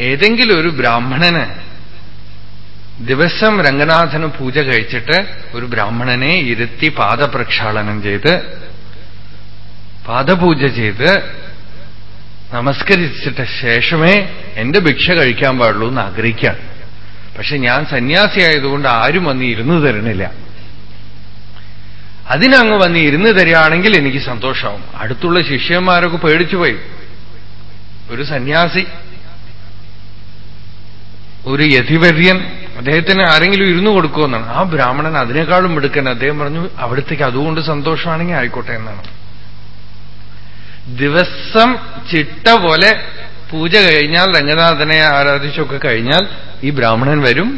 ഏതെങ്കിലും ഒരു ബ്രാഹ്മണന് ദിവസം രംഗനാഥന് പൂജ കഴിച്ചിട്ട് ഒരു ബ്രാഹ്മണനെ ഇരുത്തി പാദപ്രക്ഷാളനം ചെയ്ത് പാദപൂജ ചെയ്ത് നമസ്കരിച്ചിട്ട ശേഷമേ എന്റെ ഭിക്ഷ കഴിക്കാൻ പാടുള്ളൂ എന്ന് ആഗ്രഹിക്കുകയാണ് പക്ഷെ ഞാൻ സന്യാസിയായതുകൊണ്ട് ആരും വന്ന് ഇരുന്നു തരണില്ല അതിനങ്ങ് വന്ന് ഇരുന്ന് തരികയാണെങ്കിൽ എനിക്ക് സന്തോഷമാവും അടുത്തുള്ള ശിഷ്യന്മാരൊക്കെ പേടിച്ചുപോയി ഒരു സന്യാസി ഒരു യതിവര്യൻ അദ്ദേഹത്തിന് ആരെങ്കിലും ഇരുന്നു കൊടുക്കുമെന്നാണ് ആ ബ്രാഹ്മണൻ അതിനേക്കാളും എടുക്കണം അദ്ദേഹം പറഞ്ഞു അവിടത്തേക്ക് അതുകൊണ്ട് സന്തോഷമാണെങ്കിൽ ആയിക്കോട്ടെ എന്നാണ്. ദിവസം ചിട്ട പോലെ പൂജ കഴിഞ്ഞാൽ രംഗനാഥനെ ആരാധിച്ചൊക്കെ കഴിഞ്ഞാൽ ഈ ബ്രാഹ്മണൻ വരും.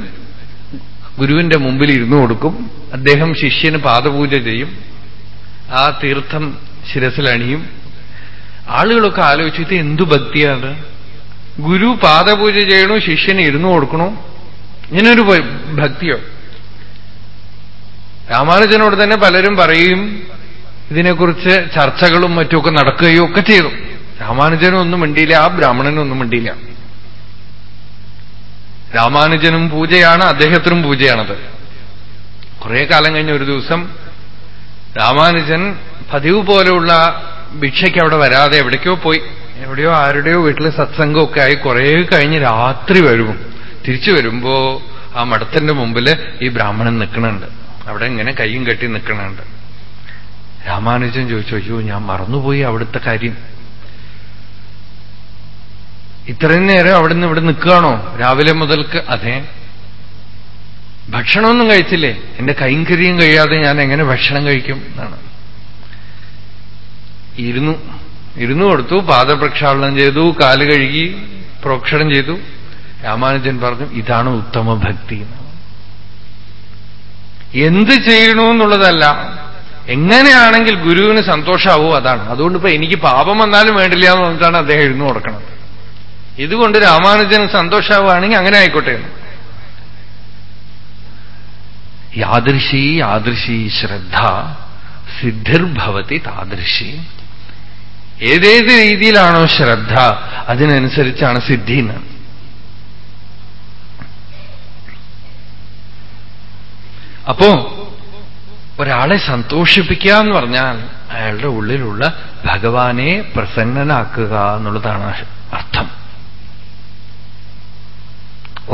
ഗുരുവിന്റെ മുമ്പിൽ ഇരുന്നു കൊടുക്കും. അദ്ദേഹം ശിഷ്യന് പാദപൂജ ചെയ്യും. ആ തീർത്ഥം ശിരസിലണിയും. ആളുകളൊക്കെ ആലോചിച്ചു ഇത് എന്തു ഭക്തിയാണ്? ഗുരു പാദപൂജ ചെയ്യണു ശിഷ്യന് ഇരുന്നു കൊടുക്കണു? ഇങ്ങനൊരു ഭക്തിയോ? രാമാനുജനോട് തന്നെ പലരും പറയും ഇതിനെക്കുറിച്ച് ചർച്ചകളും മറ്റുമൊക്കെ നടക്കുകയും ഒക്കെ ചെയ്തു. രാമാനുജനും ഒന്നും മിണ്ടിയില്ല ആ ബ്രാഹ്മണനും ഒന്നും മിണ്ടിയില്ല. രാമാനുജനും പൂജയാണ് അദ്ദേഹത്തിനും പൂജയാണത്. കുറെ കാലം കഴിഞ്ഞ ഒരു ദിവസം രാമാനുജൻ പതിവ് പോലെയുള്ള ഭിക്ഷയ്ക്ക് അവിടെ വരാതെ എവിടേക്കോ പോയി. എവിടെയോ ആരുടെയോ വീട്ടിൽ സത്സംഗമൊക്കെ ആയി കുറെ കഴിഞ്ഞ് രാത്രി വരും. തിരിച്ചു വരുമ്പോ ആ മഠത്തിന്റെ മുമ്പിൽ ഈ ബ്രാഹ്മണൻ നിൽക്കണുണ്ട്. അവിടെ ഇങ്ങനെ കൈയും കെട്ടി നിൽക്കണുണ്ട്. രാമാനുജൻ ചോദിച്ചു അയ്യോ ഞാൻ മറന്നുപോയി അവിടുത്തെ കാര്യം. ഇത്രയും നേരം അവിടെ നിന്ന് ഇവിടെ നിൽക്കുകയാണോ? രാവിലെ മുതൽക്ക്. അതെ. ഭക്ഷണമൊന്നും കഴിച്ചില്ലേ? എന്റെ കൈങ്കര്യം കഴിയാതെ ഞാൻ എങ്ങനെ ഭക്ഷണം കഴിക്കും എന്നാണ്. ഇരുന്നു. ഇരുന്നു കൊടുത്തു. പാദപ്രക്ഷാളനം ചെയ്തു. കാൽ കഴുകി പ്രോക്ഷണം ചെയ്തു. രാമാനുജൻ പറഞ്ഞു ഇതാണ് ഉത്തമ ഭക്തി. എന്ത് ചെയ്യണമെന്നുള്ളതല്ല എങ്ങനെയാണെങ്കിൽ ഗുരുവിന് സന്തോഷമാവോ അതാണ്. അതുകൊണ്ട് ഇപ്പൊ എനിക്ക് പാപം വന്നാലും വേണ്ടില്ല എന്ന് പറഞ്ഞിട്ടാണ് അദ്ദേഹം എഴുന്നു കൊടുക്കുന്നത്. ഇതുകൊണ്ട് രാമാനുജൻ സന്തോഷമാവുകയാണെങ്കിൽ അങ്ങനെ ആയിക്കോട്ടെ യാദൃശി യാദൃശി ശ്രദ്ധ സിദ്ധിർഭവതി താദൃശി. ഏതേത് രീതിയിലാണോ ശ്രദ്ധ അതിനനുസരിച്ചാണ് സിദ്ധി എന്ന്. അപ്പോ ഒരാളെ സന്തോഷിപ്പിക്കുക എന്ന് പറഞ്ഞാൽ അയാളുടെ ഉള്ളിലുള്ള ഭഗവാനെ പ്രസന്നനാക്കുക എന്നുള്ളതാണ് അർത്ഥം.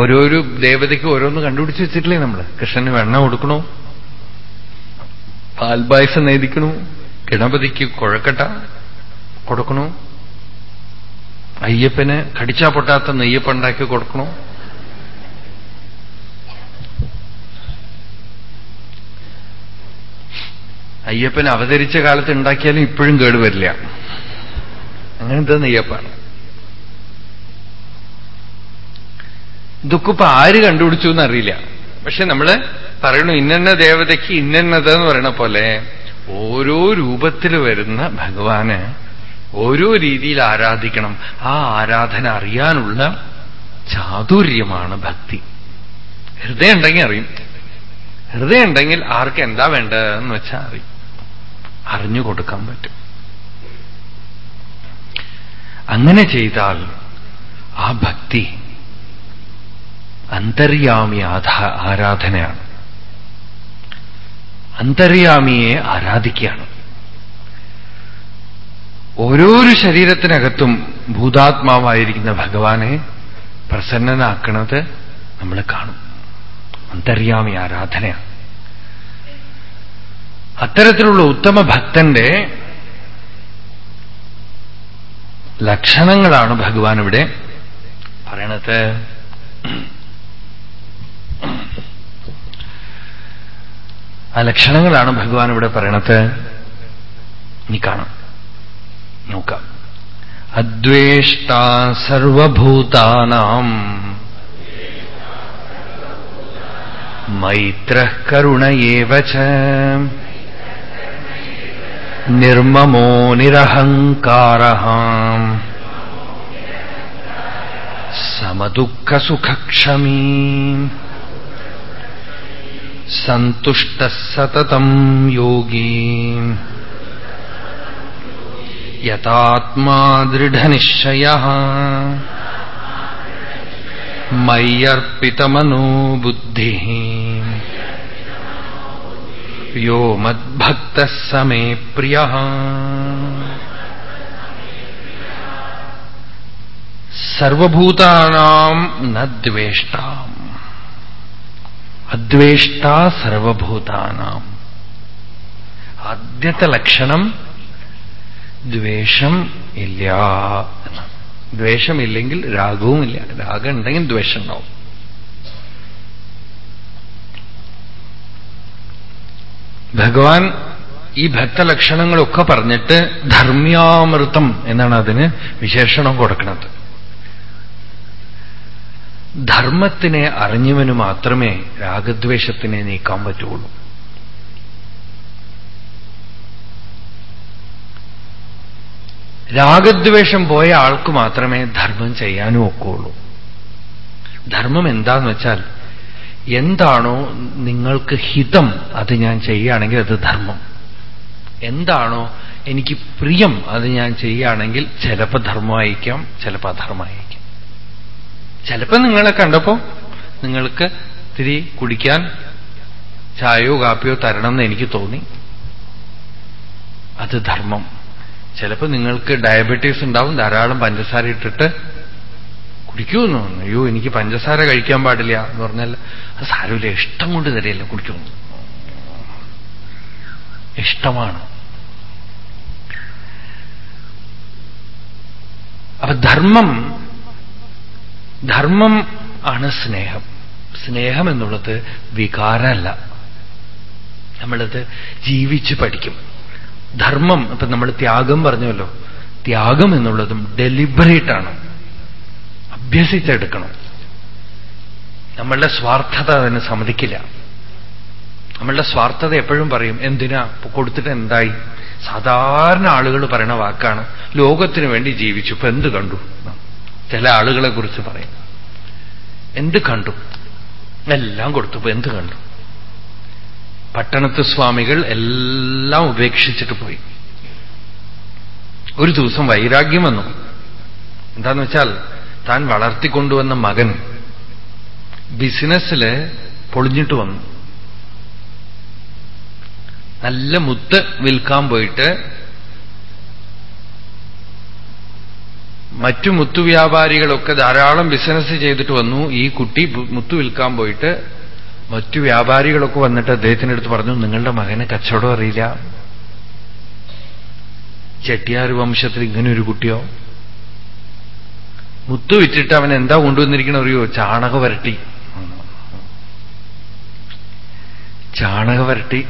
ഓരോരോ ദേവതയ്ക്ക് ഓരോന്ന് കണ്ടുപിടിച്ച് വെച്ചിട്ടില്ലേ നമ്മൾ കൃഷ്ണന് വെണ്ണ കൊടുക്കണോ? പാൽപായസം നേദിക്കണു ഗണപതിക്ക് കുഴക്കട്ട കൊടുക്കണു? അയ്യപ്പന് കടിച്ചാ പൊട്ടാത്ത നെയ്യപ്പം ഉണ്ടാക്കി കൊടുക്കണോ? അയ്യപ്പൻ അവതരിച്ച കാലത്ത് ഉണ്ടാക്കിയാലും ഇപ്പോഴും കേടുവരില്ല അങ്ങനത്തെ നെയ്യപ്പാണ് ഇതൊക്കെ ഇപ്പൊ ആര് കണ്ടുപിടിച്ചു എന്നറിയില്ല. പക്ഷെ നമ്മൾ പറയണു ഇന്നെന്ന ദേവതയ്ക്ക് ഇന്നെന്നത് എന്ന് പറയണ പോലെ ഓരോ രൂപത്തിൽ വരുന്ന ഭഗവാന് ഓരോ രീതിയിൽ ആരാധിക്കണം. ആ ആരാധന അറിയാനുള്ള ചാതുര്യമാണ് ഭക്തി. ഹൃദയം ഉണ്ടെങ്കിൽ അറിയും. ഹൃദയം ഉണ്ടെങ്കിൽ ആർക്ക് എന്താ വേണ്ടതെന്ന് വെച്ചാൽ അറിയും. അറിഞ്ഞു കൊടുക്കാൻ പറ്റും. അങ്ങനെ ചെയ്താൽ ആ ഭക്തി അന്തര്യാമി ആരാധനയാണ്. അന്തര്യാമിയെ ആരാധിക്കുകയാണ്. ഓരോരു ശരീരത്തിനകത്തും ഭൂതാത്മാവായിരിക്കുന്ന ഭഗവാനെ പ്രസന്നനാക്കുന്നത് നമ്മൾ കാണും. അന്തര്യാമി ആരാധനയാണ്. അത്തരത്തിലുള്ള ഉത്തമ ഭക്തന്റെ ലക്ഷണങ്ങളാണ് ഭഗവാൻ ഇവിടെ പറയണത്. ആ ലക്ഷണങ്ങളാണ് ഭഗവാൻ ഇവിടെ പറയണത്. ഇനി കാണാം. നോക്കാം. അദ്വേഷ്ട സർവഭൂതാനാം. മൈത്ര കരുണയേവ നിർമ്മമോ നിരഹങ്കാര സമദുഃഖസുഖക്ഷമീ. संतुष्ट सततम योगी। यतात्मा दृढनिश्चयः। मय्यर्पितमनो बुद्धि यो मद्भक्त स मे प्रियः। सर्वभूतानाम् न द्वेष्टाम्। അദ്വേഷ്ട സർവഭൂതാനാം. ആദ്യത്തെ ലക്ഷണം ദ്വേഷം ഇല്ല എന്നാണ് ദ്വേഷമില്ലെങ്കിൽ രാഗവുമില്ല. രാഗം ഉണ്ടെങ്കിൽ ദ്വേഷം ഉണ്ടാവും ഭഗവാൻ ഈ ഭക്തലക്ഷണങ്ങളൊക്കെ പറഞ്ഞിട്ട് ധർമ്മ്യാമൃതം എന്നാണ് അതിന് വിശേഷണം കൊടുക്കുന്നത്. ധർമ്മത്തിനെ അറിഞ്ഞവന് മാത്രമേ രാഗദ്വേഷത്തിനെ നീക്കാൻ പറ്റുള്ളൂ. രാഗദ്വേഷം പോയ ആൾക്ക് മാത്രമേ ധർമ്മം ചെയ്യാനും ഒക്കുള്ളൂ. ധർമ്മം എന്താന്ന് വെച്ചാൽ എന്താണോ നിങ്ങൾക്ക് ഹിതം അത് ഞാൻ ചെയ്യുകയാണെങ്കിൽ അത് ധർമ്മം. എന്താണോ എനിക്ക് പ്രിയം അത് ഞാൻ ചെയ്യുകയാണെങ്കിൽ ചിലപ്പോൾ ധർമ്മമായിരിക്കാം ചിലപ്പോൾ അധർമ്മമായിരിക്കാം. ചിലപ്പോൾ നിങ്ങളെ കണ്ടപ്പോ നിങ്ങൾക്ക് ഇത്തിരി കുടിക്കാൻ ചായയോ കാപ്പിയോ തരണം എന്ന് എനിക്ക് തോന്നി. അത് ധർമ്മം. ചിലപ്പോൾ നിങ്ങൾക്ക് ഡയബറ്റീസ് ഉണ്ടാവും ധാരാളം പഞ്ചസാര ഇട്ടിട്ട് കുടിക്കുമെന്ന് തോന്നുന്നു. അയ്യോ എനിക്ക് പഞ്ചസാര കഴിക്കാൻ പാടില്ല എന്ന് പറഞ്ഞാൽ അത് സാരമില്ല ഇഷ്ടം കൊണ്ട് തരില്ല കുടിക്കുന്നു ഇഷ്ടമാണ്. അപ്പൊ ധർമ്മം ധർമ്മം ആണ് സ്നേഹം. സ്നേഹം എന്നുള്ളത് വികാരമല്ല. നമ്മളത് ജീവിച്ച് പഠിക്കും. ധർമ്മം ഇപ്പൊ നമ്മൾ ത്യാഗം പറഞ്ഞല്ലോ ത്യാഗം എന്നുള്ളതും ഡെലിബറേറ്റ് ആണ്. അഭ്യസിച്ചെടുക്കണം. നമ്മളുടെ സ്വാർത്ഥത അതിന് സമ്മതിക്കില്ല. നമ്മളുടെ സ്വാർത്ഥത എപ്പോഴും പറയും എന്തിനാ? കൊടുത്തിട്ട് എന്തായി? സാധാരണ ആളുകൾ പറയുന്ന വാക്കാണ് ലോകത്തിന് വേണ്ടി ജീവിച്ചു ഇപ്പൊ എന്ത് കണ്ടു? ചില ആളുകളെ കുറിച്ച് പറയും. എന്ത് കണ്ടു? എല്ലാം കൊടുത്തു. എന്ത് കണ്ടു? പട്ടണത്ത് സ്വാമികൾ എല്ലാം ഉപേക്ഷിച്ചിട്ട് പോയി. ഒരു ദിവസം വൈരാഗ്യം വന്നു. എന്താന്ന് വെച്ചാൽ താൻ വളർത്തിക്കൊണ്ടുവന്ന മകൻ ബിസിനസ്സിൽ പൊളിഞ്ഞിട്ട് വന്നു. നല്ല മുത്ത് വിൽക്കാൻ പോയിട്ട് മറ്റു മുത്തു വ്യാപാരികളൊക്കെ ധാരാളം ബിസിനസ് ചെയ്തിട്ട് വന്നു. ഈ കുട്ടി മുത്തു വിൽക്കാൻ പോയിട്ട് മറ്റു വ്യാപാരികളൊക്കെ വന്നിട്ട് അദ്ദേഹത്തിന്റെ അടുത്ത് പറഞ്ഞു നിങ്ങളുടെ മകന് കച്ചവടം അറിയില്ല. ചെട്ടിയാർ വംശത്തിൽ ഇങ്ങനെ ഒരു കുട്ടിയോ? മുത്തു വിറ്റിട്ട് അവൻ എന്താ കൊണ്ടുവന്നിരിക്കണ അറിയോ? ചാണക വരട്ടി. ചാണക വരട്ടി.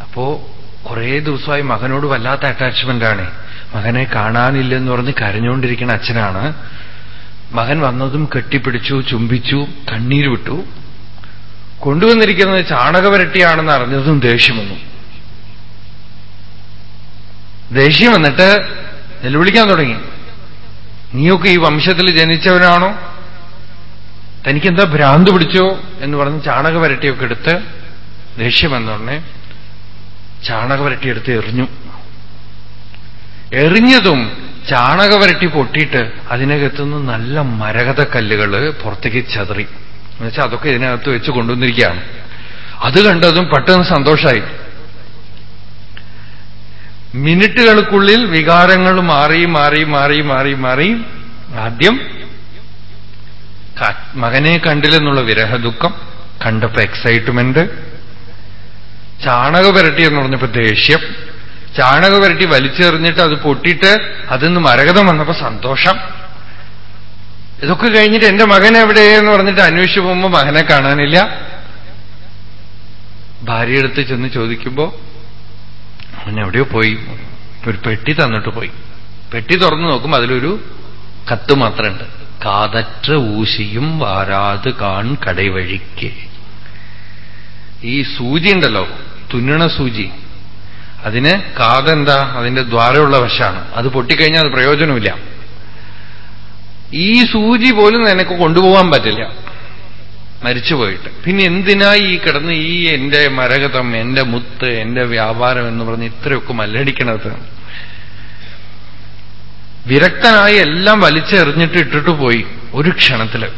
അപ്പോ കുറേ ദിവസമായി മകനോട് വല്ലാത്ത അറ്റാച്ച്മെന്റ് ആണ്. മകനെ കാണാനില്ലെന്ന് പറഞ്ഞ് കരഞ്ഞുകൊണ്ടിരിക്കുന്ന അച്ഛനാണ്. മകൻ വന്നതും കെട്ടിപ്പിടിച്ചു ചുംബിച്ചു കണ്ണീര് വിട്ടു. കൊണ്ടുവന്നിരിക്കുന്നത് ചാണകവരട്ടിയാണെന്ന് അറിഞ്ഞതും ദേഷ്യം വന്നു. ദേഷ്യം വന്നിട്ട് നിലവിളിക്കാൻ തുടങ്ങി. നീയൊക്കെ ഈ വംശത്തിൽ ജനിച്ചവനാണോ? തനിക്കെന്താ ഭ്രാന്ത് പിടിച്ചോ എന്ന് പറഞ്ഞ് ചാണകവരട്ടിയൊക്കെ എടുത്ത് ദേഷ്യം വന്നോടനെ ചാണകവരട്ടിയെടുത്ത് എറിഞ്ഞു. എറിഞ്ഞതും ചാണക വരട്ടി പൊട്ടിയിട്ട് അതിനകത്തുനിന്ന് നല്ല മരകതക്കല്ലുകൾ പുറത്തേക്ക് ചതറി. എന്നുവെച്ചാൽ അതൊക്കെ ഇതിനകത്ത് വെച്ച് കൊണ്ടുവന്നിരിക്കുകയാണ്. അത് കണ്ടതും പെട്ടെന്ന് സന്തോഷമായി മിനിറ്റുകൾക്കുള്ളിൽ വികാരങ്ങൾ മാറി മാറി മാറി മാറി മാറി. ആദ്യം മകനെ കണ്ടില്ലെന്നുള്ള വിരഹദുഃഖം കണ്ടപ്പോ എക്സൈറ്റ്മെന്റ് ചാണക പുരട്ടി എന്ന് പറഞ്ഞപ്പോ ദേഷ്യം. ചാണക പുരട്ടി വലിച്ചെറിഞ്ഞിട്ട് അത് പൊട്ടിയിട്ട് അതിന്ന് മരകതം വന്നപ്പോ സന്തോഷം. ഇതൊക്കെ കഴിഞ്ഞിട്ട് എന്റെ മകൻ എവിടെയെന്ന് പറഞ്ഞിട്ട് അന്വേഷിച്ചു പോകുമ്പോ മകനെ കാണാനില്ല. ഭാര്യയെടുത്ത് ചെന്ന് ചോദിക്കുമ്പോ അവൻ എവിടെയോ പോയി. ഒരു പെട്ടി തന്നിട്ട് പോയി. പെട്ടി തുറന്നു നോക്കുമ്പോ അതിലൊരു കത്ത് മാത്രമുണ്ട് കാതറ്റ ഊശിയും വാരാത് കാൺ കടൈവഴിക്ക്. ഈ സൂചി ഉണ്ടല്ലോ തുന്നണ സൂചി. അതിന് കാതെന്താ അതിന്റെ ദ്വാരമുള്ള വശമാണ് അത് പൊട്ടിക്കഴിഞ്ഞാൽ അത് പ്രയോജനമില്ല ഈ സൂചി പോലും നിനക്ക് കൊണ്ടുപോകാൻ പറ്റില്ല. മരിച്ചുപോയിട്ട്. പിന്നെ എന്തിനായി ഈ കിടന്ന് ഈ എന്റെ മരകതം എന്റെ മുത്ത് എന്റെ വ്യാപാരം എന്ന് പറഞ്ഞ് ഇത്രയൊക്കെ മല്ലടിക്കണത്? വിരക്തനായി എല്ലാം വലിച്ചെറിഞ്ഞിട്ട് ഇട്ടിട്ട് പോയി ഒരു ക്ഷണത്തിൽ.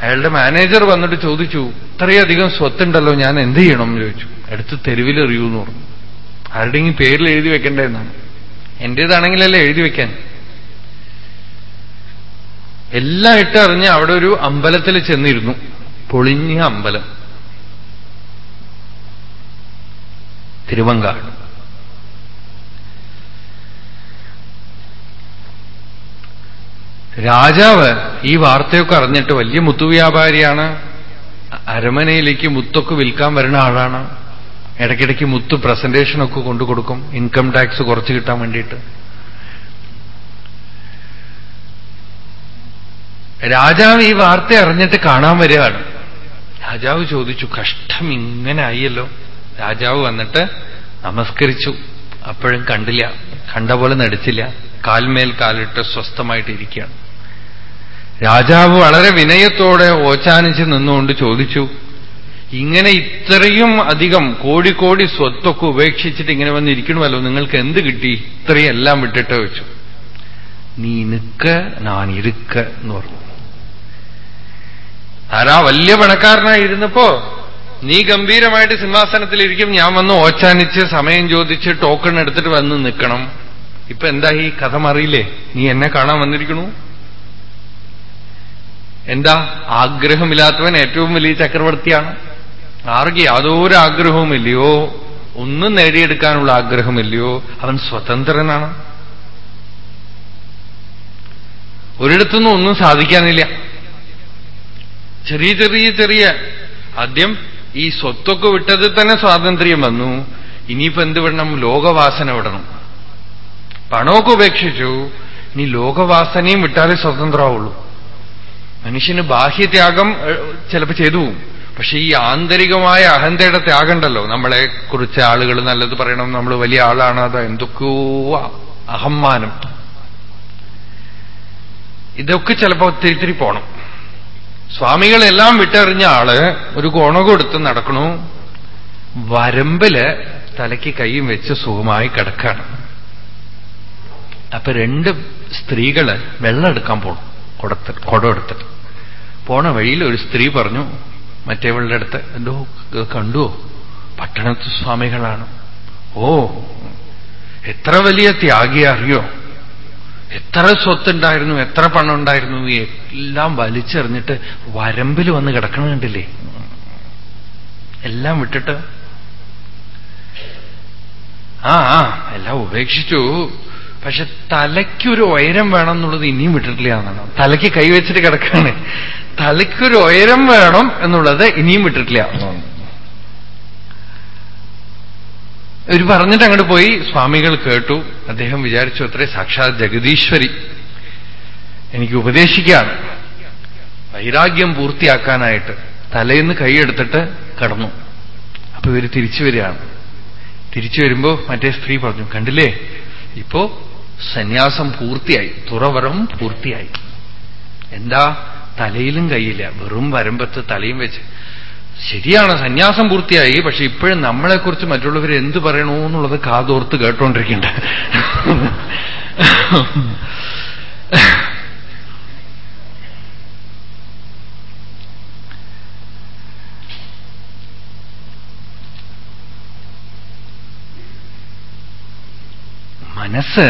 അയാളുടെ മാനേജർ വന്നിട്ട് ചോദിച്ചു ഇത്രയധികം സ്വത്തുണ്ടല്ലോ ഞാൻ എന്ത് ചെയ്യണം? എന്ന് ചോദിച്ചു. എടുത്ത് തെരുവിലെറിയൂ എന്ന് പറഞ്ഞു. ആരുടെയും പേരിൽ എഴുതി വെക്കേണ്ടതെന്നാണ് എന്റേതാണെങ്കിലല്ലേ എഴുതി വെക്കാൻ. എല്ലാം ഇട്ടറിഞ്ഞ് അവിടെ ഒരു അമ്പലത്തിൽ ചെന്നിരുന്നു. പൊളിഞ്ഞ അമ്പലം. തിരുവങ്കാട്. രാജാവ് ഈ വാർത്തയൊക്കെ അറിഞ്ഞിട്ട് വലിയ മുത്തുവ്യാപാരിയാണ് അരമനയിലേക്ക് മുത്തൊക്കെ വിൽക്കാൻ വരുന്ന ആളാണ്. ഇടയ്ക്കിടയ്ക്ക് മുത്ത് പ്രസന്റേഷനൊക്കെ കൊണ്ടു കൊടുക്കും. ഇൻകം ടാക്സ് കുറച്ച് കിട്ടാൻ വേണ്ടിയിട്ട്. രാജാവ് ഈ വാർത്ത അറിഞ്ഞിട്ട് കാണാൻ വരികയാണ്. രാജാവ് ചോദിച്ചു കഷ്ടം ഇങ്ങനെ ആയല്ലോ. രാജാവ് വന്നിട്ട് നമസ്കരിച്ചു. അപ്പോഴും കണ്ടില്ല. കണ്ട പോലെ നടിച്ചില്ല. കാൽമേൽ കാലിട്ട് സ്വസ്ഥമായിട്ട് ഇരിക്കുകയാണ് രാജാവ് വളരെ വിനയത്തോടെ ഓച്ചാനിച്ച് നിന്നുകൊണ്ട് ചോദിച്ചു ഇങ്ങനെ ഇത്രയും അധികം കോടി കോടി സ്വത്തൊക്കെ ഉപേക്ഷിച്ചിട്ട് ഇങ്ങനെ വന്നിരിക്കണമല്ലോ നിങ്ങൾക്ക് എന്ത് കിട്ടി? ഇത്രയും എല്ലാം വിട്ടിട്ട് വെച്ചു നീ നിൽക്ക ഞാൻ ഇരുക്ക എന്ന് പറഞ്ഞു. ആരാ വലിയ പണക്കാരനായിരുന്നപ്പോ? നീ ഗംഭീരമായിട്ട് സിംഹാസനത്തിലിരിക്കും ഞാൻ വന്ന് ഓച്ചാനിച്ച് സമയം ചോദിച്ച് ടോക്കൺ എടുത്തിട്ട് വന്ന് നിൽക്കണം. ഇപ്പൊ എന്താ ഈ കഥ മറിയില്ലേ? നീ എന്നെ കാണാൻ വന്നിരിക്കണു? എന്താ ആഗ്രഹമില്ലാത്തവൻ ഏറ്റവും വലിയ ചക്രവർത്തിയാണ്? ആർക്ക് യാതൊരു ആഗ്രഹവുമില്ലയോ? ഒന്നും നേടിയെടുക്കാനുള്ള ആഗ്രഹമില്ലയോ? അവൻ സ്വതന്ത്രനാണ്. ഒരിടത്തുനിന്നും ഒന്നും സാധിക്കാനില്ല. ചെറിയ ചെറിയ ചെറിയ ആദ്യം ഈ സ്വത്തൊക്കെ വിട്ടത് തന്നെ സ്വാതന്ത്ര്യം വന്നു. ഇനിയിപ്പോ എന്ത് വിടണം ലോകവാസന വിടണം. പണമൊക്കെ ഉപേക്ഷിച്ചു. ഇനി ലോകവാസനയും വിട്ടാലേ സ്വതന്ത്രമാവുള്ളൂ. മനുഷ്യന് ബാഹ്യത്യാഗം ചിലപ്പോൾ ചെയ്തു പക്ഷേ ഈ ആന്തരികമായ അഹന്തയുടെ ത്യാഗമുണ്ടല്ലോ. നമ്മളെ കുറിച്ച് ആളുകൾ നല്ലത് പറയണം നമ്മൾ വലിയ ആളാണ് അത് എന്തൊക്കെയോ അഹമ്മാനം. ഇതൊക്കെ ചിലപ്പോ ഇത്തിരി പോണം. സ്വാമികളെല്ലാം വിട്ടെറിഞ്ഞ ആൾ ഒരു കോണ കൊടുത്ത് നടക്കണു. വരമ്പിൽ തലയ്ക്ക് കൈയും വെച്ച് സുഖമായി കിടക്കാണ്. അപ്പൊ രണ്ട് സ്ത്രീകൾ വെള്ളം എടുക്കാൻ പോണം. കൊടുത്ത് കുടം എടുത്തിട്ട്. പോണ വഴിയിൽ ഒരു സ്ത്രീ പറഞ്ഞു മറ്റേവളുടെ അടുത്ത് എന്തോ കണ്ടുവോ പട്ടണത്ത് സ്വാമികളാണ്. ഓ എത്ര വലിയ ത്യാഗി അറിയോ? എത്ര സ്വത്തുണ്ടായിരുന്നു എത്ര പണം ഉണ്ടായിരുന്നു എല്ലാം വലിച്ചെറിഞ്ഞിട്ട് വരമ്പിൽ വന്ന് കിടക്കണ കണ്ടില്ലേ? എല്ലാം വിട്ടിട്ട്. ആ എല്ലാം ഉപേക്ഷിച്ചു. പക്ഷെ തലയ്ക്കൊരു ഉയരം വേണം എന്നുള്ളത് ഇനിയും വിട്ടിട്ടില്ല എന്നാണ്. തലയ്ക്ക് കൈവച്ചിട്ട് കിടക്കാണ്. തലയ്ക്കൊരു ഉയരം വേണം എന്നുള്ളത് ഇനിയും വിട്ടിട്ടില്ല ഇവർ പറഞ്ഞിട്ട് അങ്ങോട്ട് പോയി. സ്വാമികൾ കേട്ടു. അദ്ദേഹം വിചാരിച്ചു അത്രേ സാക്ഷാത് ജഗദീശ്വരി. എനിക്ക് ഉപദേശിക്കുകയാണ് വൈരാഗ്യം പൂർത്തിയാക്കാനായിട്ട് തലേന്ന് കൈയെടുത്തിട്ട് കടന്നു. അപ്പൊ ഇവർ തിരിച്ചു വരികയാണ്. തിരിച്ചു വരുമ്പോ മറ്റേ സ്ത്രീ പറഞ്ഞു കണ്ടില്ലേ? ഇപ്പോ സന്യാസം പൂർത്തിയായി. തുറവരം പൂർത്തിയായി. എന്താ? തലയിലും കയ്യില്ല. വെറും വരമ്പത്ത് തലയും വെച്ച്. ശരിയാണ് സന്യാസം പൂർത്തിയായി. പക്ഷെ ഇപ്പോഴും നമ്മളെക്കുറിച്ച് മറ്റുള്ളവർ എന്ത് പറയണോ എന്നുള്ളത് കാതോർത്ത് കേട്ടോണ്ടിരിക്കണ്ട. മനസ്സ്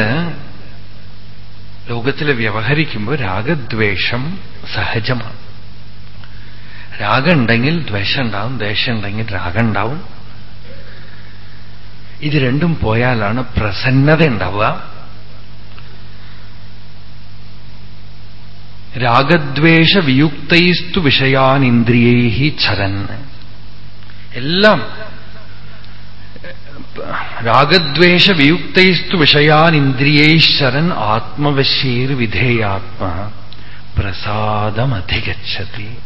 ലോകത്തിൽ വ്യവഹരിക്കുമ്പോൾ രാഗദ്വേഷം സഹജമാണ്. രാഗമുണ്ടെങ്കിൽ ദ്വേഷം ഉണ്ടാവും ദ്വേഷം ഉണ്ടെങ്കിൽ രാഗം ഉണ്ടാവും ഇത് രണ്ടും പോയാലാണ് പ്രസന്നത ഉണ്ടാവുക രാഗദ്വേഷ വിയുക്തൈസ്തു വിഷയാൻ ഇന്ദ്രിയൈ ചരൻ. എല്ലാം രാഗദ്വേഷ വിയുക്തൈസ്തു വിഷയാൻ ഇന്ദ്രിയൈശ്വരൻ ആത്മവശ്യേർ വിധേയാത്മ. പ്രസാദമധികച്ചതി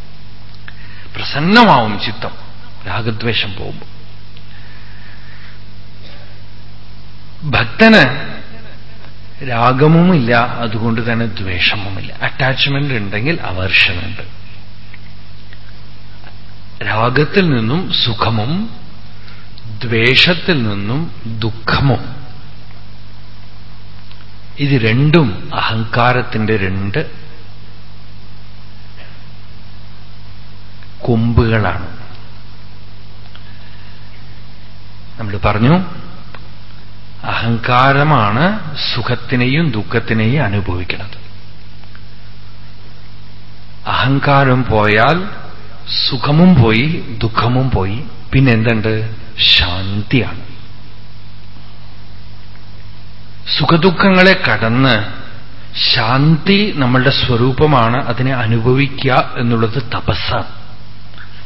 പ്രസന്നമാവും ചിത്തം. രാഗദ്വേഷം പോകുമ്പോൾ. ഭക്തന് രാഗമുമില്ല അതുകൊണ്ട് തന്നെ ദ്വേഷമുമില്ല. അറ്റാച്ച്മെന്റ് ഉണ്ടെങ്കിൽ അവർഷനുണ്ട് രാഗത്തിൽ നിന്നും സുഖമും ദ്വേഷത്തിൽ നിന്നും ദുഃഖമോ? ഇത് രണ്ടും അഹങ്കാരത്തിന്റെ രണ്ട് കൊമ്പുകളാണ്. നമ്മൾ പറഞ്ഞു അഹങ്കാരമാണ് സുഖത്തിനെയും ദുഃഖത്തിനെയും അനുഭവിക്കുന്നത്. അഹങ്കാരം പോയാൽ സുഖമും പോയി ദുഃഖമും പോയി. പിന്നെന്തുണ്ട് ശാന്തിയാണ്. സുഖദുഃഖങ്ങളെ കടന്ന് ശാന്തി നമ്മളുടെ സ്വരൂപമാണ് അതിനെ അനുഭവിക്കുക എന്നുള്ളത് തപസ്സാണ്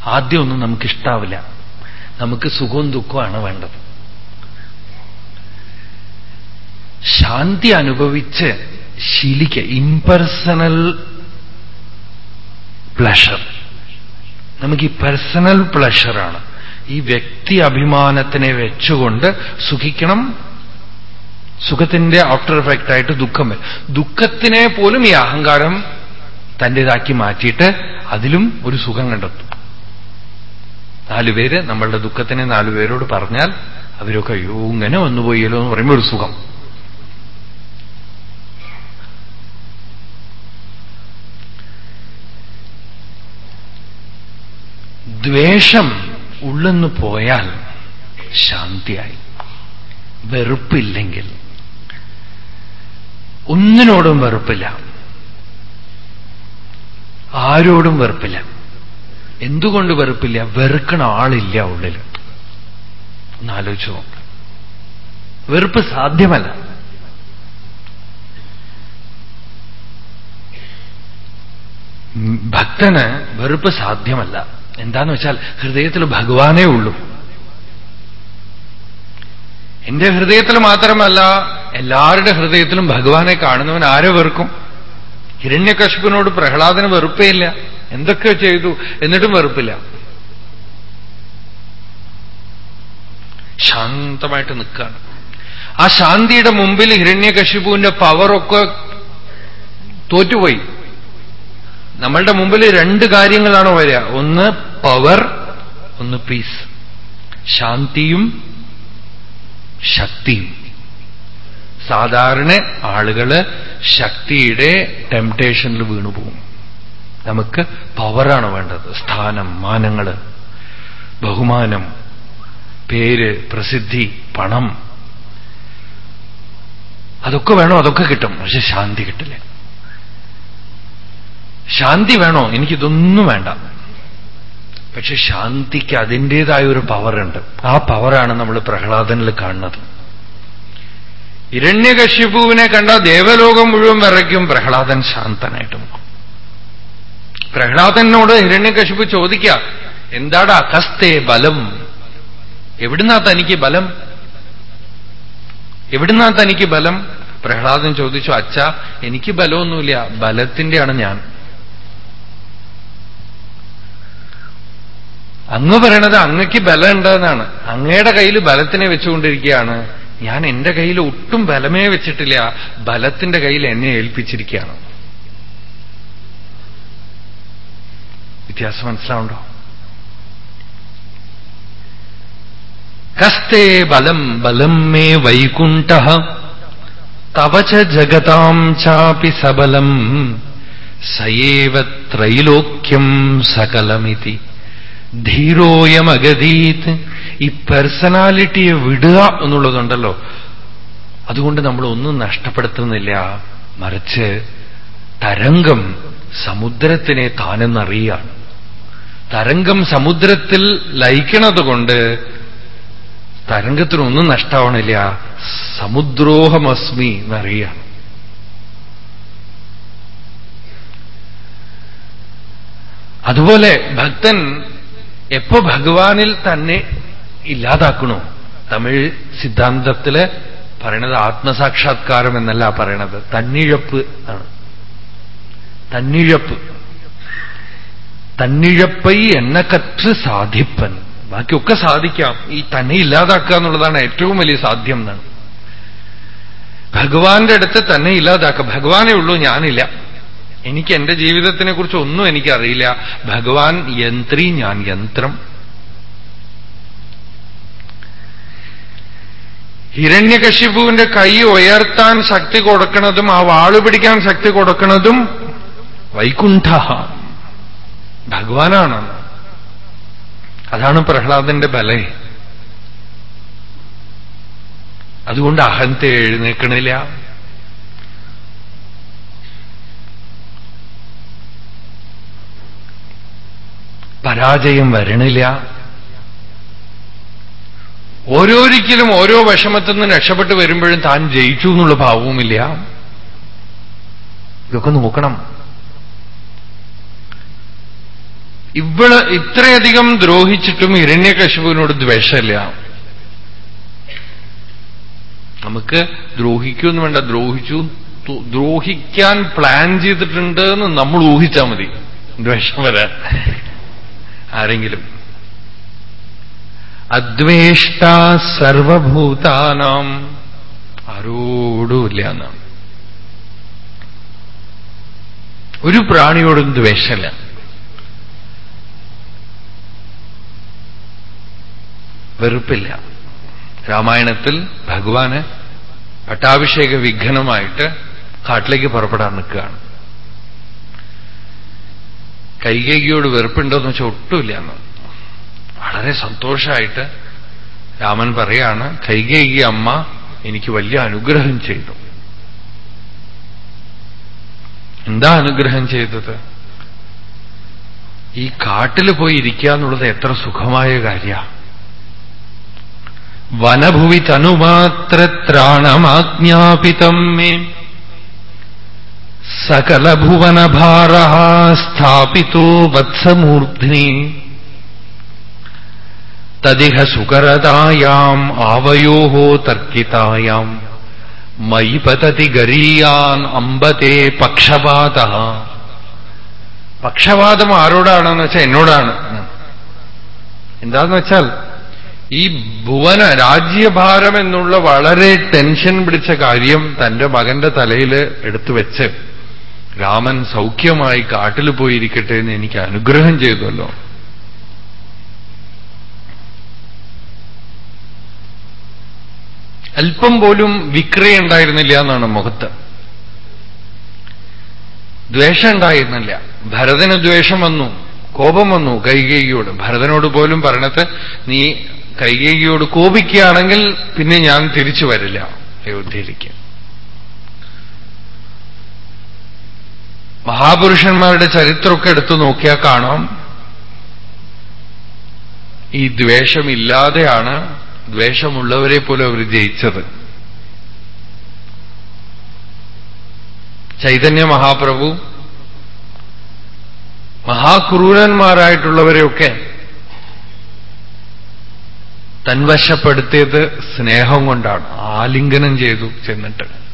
ആദ്യമൊന്നും നമുക്കിഷ്ടാവില്ല. നമുക്ക് സുഖവും ദുഃഖമാണ് വേണ്ടത്. ശാന്തി അനുഭവിച്ച് ശീലിക്കുക. ഇംപേഴ്സണൽ പ്ലഷർ നമുക്ക് ഈ പേഴ്സണൽ പ്ലഷറാണ് ഈ വ്യക്തി അഭിമാനത്തിനെ വെച്ചുകൊണ്ട് സുഖിക്കണം. സുഖത്തിന്റെ ആഫ്റ്റർ എഫക്റ്റ് ആയിട്ട് ദുഃഖം വരും. ദുഃഖത്തിനെ പോലും ഈ അഹങ്കാരം തന്റെതാക്കി മാറ്റിയിട്ട് അതിലും ഒരു സുഖം കണ്ടെത്തും. നാലുപേര് നമ്മളുടെ ദുഃഖത്തിനെ നാലുപേരോട് പറഞ്ഞാൽ അവരൊക്കെ അയ്യോ ഇങ്ങനെ വന്നുപോയല്ലോ എന്ന് പറയുമ്പോൾ ഒരു സുഖം. ദ്വേഷം ഉള്ളെന്ന് പോയാൽ ശാന്തിയായി. വെറുപ്പില്ലെങ്കിൽ. ഒന്നിനോടും വെറുപ്പില്ല. ആരോടും വെറുപ്പില്ല. എന്തുകൊണ്ട് വെറുപ്പില്ല? വെറുക്കണ ആളില്ല ഉള്ളിൽ നോക്ക്. വെറുപ്പ് സാധ്യമല്ല. ഭക്തന് വെറുപ്പ് സാധ്യമല്ല. എന്താന്ന് വെച്ചാൽ ഹൃദയത്തിൽ ഭഗവാനേ ഉള്ളൂ. എന്റെ ഹൃദയത്തിൽ മാത്രമല്ല എല്ലാവരുടെ ഹൃദയത്തിലും ഭഗവാനെ കാണുന്നവൻ ആരെ വെറുക്കും? ഹിരണ്യകശുപ്പിനോട് പ്രഹ്ലാദന് വെറുപ്പേയില്ല. എന്തൊക്കെ ചെയ്തു എന്നിട്ടും വെറുപ്പില്ല. ശാന്തമായിട്ട് നിൽക്കുകയാണ്. ആ ശാന്തിയുടെ മുമ്പിൽ ഹിരണ്യകശിപുവിന്റെ പവറൊക്കെ തോറ്റുപോയി. നമ്മളുടെ മുമ്പിൽ രണ്ട് കാര്യങ്ങളാണ് വരിക. ഒന്ന് പവർ ഒന്ന് പീസ് ശാന്തിയും ശക്തിയും. സാധാരണ ആളുകൾ ശക്തിയുടെ ടെംപ്ടേഷനിൽ വീണുപോകും നമുക്ക് പവറാണ് വേണ്ടത്. സ്ഥാനം മാനങ്ങൾ ബഹുമാനം പേര് പ്രസിദ്ധി പണം. അതൊക്കെ വേണം അതൊക്കെ കിട്ടും. പക്ഷെ ശാന്തി കിട്ടില്ല. ശാന്തി വേണോ? എനിക്കിതൊന്നും വേണ്ട. പക്ഷെ ശാന്തിക്ക് അതിന്റെതായ ഒരു പവറുണ്ട്. ആ പവറാണ് നമ്മൾ പ്രഹ്ലാദനിൽ കാണുന്നത്. ഇരണ്യകശ്യപുവിനെ കണ്ട ദേവലോകം മുഴുവൻ വിറയ്ക്കും. പ്രഹ്ലാദൻ ശാന്തനായിട്ട് പ്രഹ്ലാദനോട് ഹിരണ്യകശിപു ചോദിക്ക എന്താടാ കസ്തേ ബലം? എവിടുന്നാ തനിക്ക് ബലം? എവിടുന്നാ തനിക്ക് ബലം? പ്രഹ്ലാദൻ ചോദിച്ചു അച്ഛ എനിക്ക് ബലമൊന്നുമില്ല. ബലത്തിന്റെയാണ് ഞാൻ. അങ്ങ് പറയണത് അങ്ങക്ക് ബലം ഉണ്ടെന്നാണ് അങ്ങയുടെ കയ്യിൽ ബലത്തിനെ വെച്ചുകൊണ്ടിരിക്കുകയാണ്. ഞാൻ എന്റെ കയ്യിൽ ഒട്ടും ബലമേ വെച്ചിട്ടില്ല. ബലത്തിന്റെ കയ്യിൽ എന്നെ ഏൽപ്പിച്ചിരിക്കുകയാണ്. വ്യത്യാസം മനസ്സിലാവുണ്ടോ? കസ്തേ ബലം ബലം മേ വൈകുണ്ഠ. തവച ജഗതാം ചാപി സബലം. സയേവ ത്രൈലോക്യം സകലമിതി. ധീരോയമഗതീത്. ഈ പേഴ്സണാലിറ്റിയെ വിടുക എന്നുള്ളതുണ്ടല്ലോ. അതുകൊണ്ട് നമ്മൾ ഒന്നും നഷ്ടപ്പെടുത്തുന്നില്ല. മറിച്ച് തരംഗം സമുദ്രത്തിനെ താനെന്നറിയാണ് തരംഗം സമുദ്രത്തിൽ ലയിക്കണതുകൊണ്ട് തരംഗത്തിനൊന്നും നഷ്ടാവണില്ല. സമുദ്രോഹമസ്മി എന്നറിയാണ് അതുപോലെ ഭക്തൻ എപ്പോ ഭഗവാനിൽ തന്നെ ഇല്ലാതാക്കണോ? തമിഴ് സിദ്ധാന്തത്തിൽ പറയണത് ആത്മസാക്ഷാത്കാരം എന്നല്ല പറയണത്. തന്നിഴപ്പ് ആണ്. തന്നിഴപ്പ്. തന്നിഴപ്പൈ എന്ന കറ്റ് സാധിപ്പൻ. ബാക്കിയൊക്കെ സാധിക്കാം. ഈ തന്നെ ഇല്ലാതാക്കുക എന്നുള്ളതാണ് ഏറ്റവും വലിയ സാധ്യം എന്നാണ്. ഭഗവാന്റെ അടുത്ത് തന്നെ ഇല്ലാതാക്കുക. ഭഗവാനേ ഉള്ളൂ ഞാനില്ല. എനിക്ക് എന്റെ ജീവിതത്തിനെ കുറിച്ച് ഒന്നും എനിക്കറിയില്ല. ഭഗവാൻ യന്ത്രി ഞാൻ യന്ത്രം. ഹിരണ്യകശിപുവിന്റെ കൈ ഉയർത്താൻ ശക്തി കൊടുക്കുന്നതും ആ വാൾ പിടിക്കാൻ ശക്തി കൊടുക്കുന്നതും വൈകുണ്ഠ. ഭഗവാനാണ്. അതാണ് പ്രഹ്ലാദന്റെ ബലേ. അതുകൊണ്ട് അഹന്ത എഴുന്നേക്കണില്ല. പരാജയം വരണില്ല. ഓരോരിക്കലും ഓരോ വിഷമത്തിൽ നിന്ന് രക്ഷപ്പെട്ട് വരുമ്പോഴും താൻ ജയിച്ചു എന്നുള്ള ഭാവവുമില്ല. ഇതൊക്കെ നോക്കണം. ഇവൾ ഇത്രയധികം ദ്രോഹിച്ചിട്ടും ഇരണ്യകശുവിനോട് ദ്വേഷമില്ല. നമുക്ക് ദ്രോഹിക്കുമെന്ന് വേണ്ട ദ്രോഹിച്ചു ദ്രോഹിക്കാൻ പ്ലാൻ ചെയ്തിട്ടുണ്ട് എന്ന് നമ്മൾ ഊഹിച്ചാൽ മതി. ദ്വേഷം വരാൻ. ആരെങ്കിലും. അദ്വേഷ്ട സർവഭൂതാനാം. ആരോടുമില്ല എന്നാണ് ഒരു പ്രാണിയോടും ദ്വേഷമില്ല. വെറുപ്പില്ല. രാമായണത്തിൽ ഭഗവാന് പട്ടാഭിഷേക വിഘ്നമായിട്ട് കാട്ടിലേക്ക് പുറപ്പെടാൻ നിൽക്കുകയാണ്. കൈകേകിയോട് വെറുപ്പുണ്ടോയെന്ന് വെച്ചാൽ ഒട്ടുമില്ല എന്ന് വളരെ സന്തോഷമായിട്ട് രാമൻ പറയാണ് കൈകേകി അമ്മ എനിക്ക് വലിയ അനുഗ്രഹം ചെയ്തു. എന്താ അനുഗ്രഹം ചെയ്തത്? ഈ കാട്ടിൽ പോയി ഇരിക്കുക എന്നുള്ളത് എത്ര സുഖമായ കാര്യമാണ് വനഭുവി തനുമാത്രത്രാണമാജ്ഞാപിതം മേ സകലഭുവനഭാര സ്ഥാപിതോ വത്സമൂർധ്നി തദിഹ സുകരതായാം ആവയോ തർക്കിതായാം മയി പതതി ഗരീയാൻ അമ്പത്തെ പക്ഷപാത പക്ഷപാതം ആരോടാണെന്ന് വെച്ചാൽ എന്നോടാണ്. എന്താന്ന് വെച്ചാൽ ഈ ഭുവന രാജ്യഭാരം എന്നുള്ള വളരെ ടെൻഷൻ പിടിച്ച കാര്യം തന്റെ മകന്റെ തലയിൽ എടുത്തു വെച്ച് രാമൻ സൗഖ്യമായി കാട്ടിൽ പോയിരിക്കട്ടെ എന്ന് എനിക്ക് അനുഗ്രഹം ചെയ്തല്ലോ. അല്പം പോലും വിക്രയ ഉണ്ടായിരുന്നില്ല എന്നാണ് മുഖത്ത്. ദ്വേഷം ഉണ്ടായിരുന്നില്ല. ഭരതന് ദ്വേഷം വന്നു കോപം വന്നു. കൈകേകിയോട് ഭരതനോട് പോലും പറഞ്ഞത് നീ കൈകേകിയോട് കോപിക്കുകയാണെങ്കിൽ പിന്നെ ഞാൻ തിരിച്ചു വരില്ല. അയോധ്യയിലേക്ക്. മഹാപുരുഷന്മാരുടെ ചരിത്രമൊക്കെ എടുത്തു നോക്കിയാൽ കാണാം. ഈ ദ്വേഷമില്ലാതെയാണ് ദ്വേഷമുള്ളവരെ പോലെ അവർ ജയിച്ചത്. ചൈതന്യ മഹാപ്രഭു മഹാക്രൂരന്മാരായിട്ടുള്ളവരെയൊക്കെ തൻവശപ്പെടുത്തിയത് സ്നേഹം കൊണ്ടാണ് ആലിംഗനം ചെയ്തു ചെന്നിട്ട്.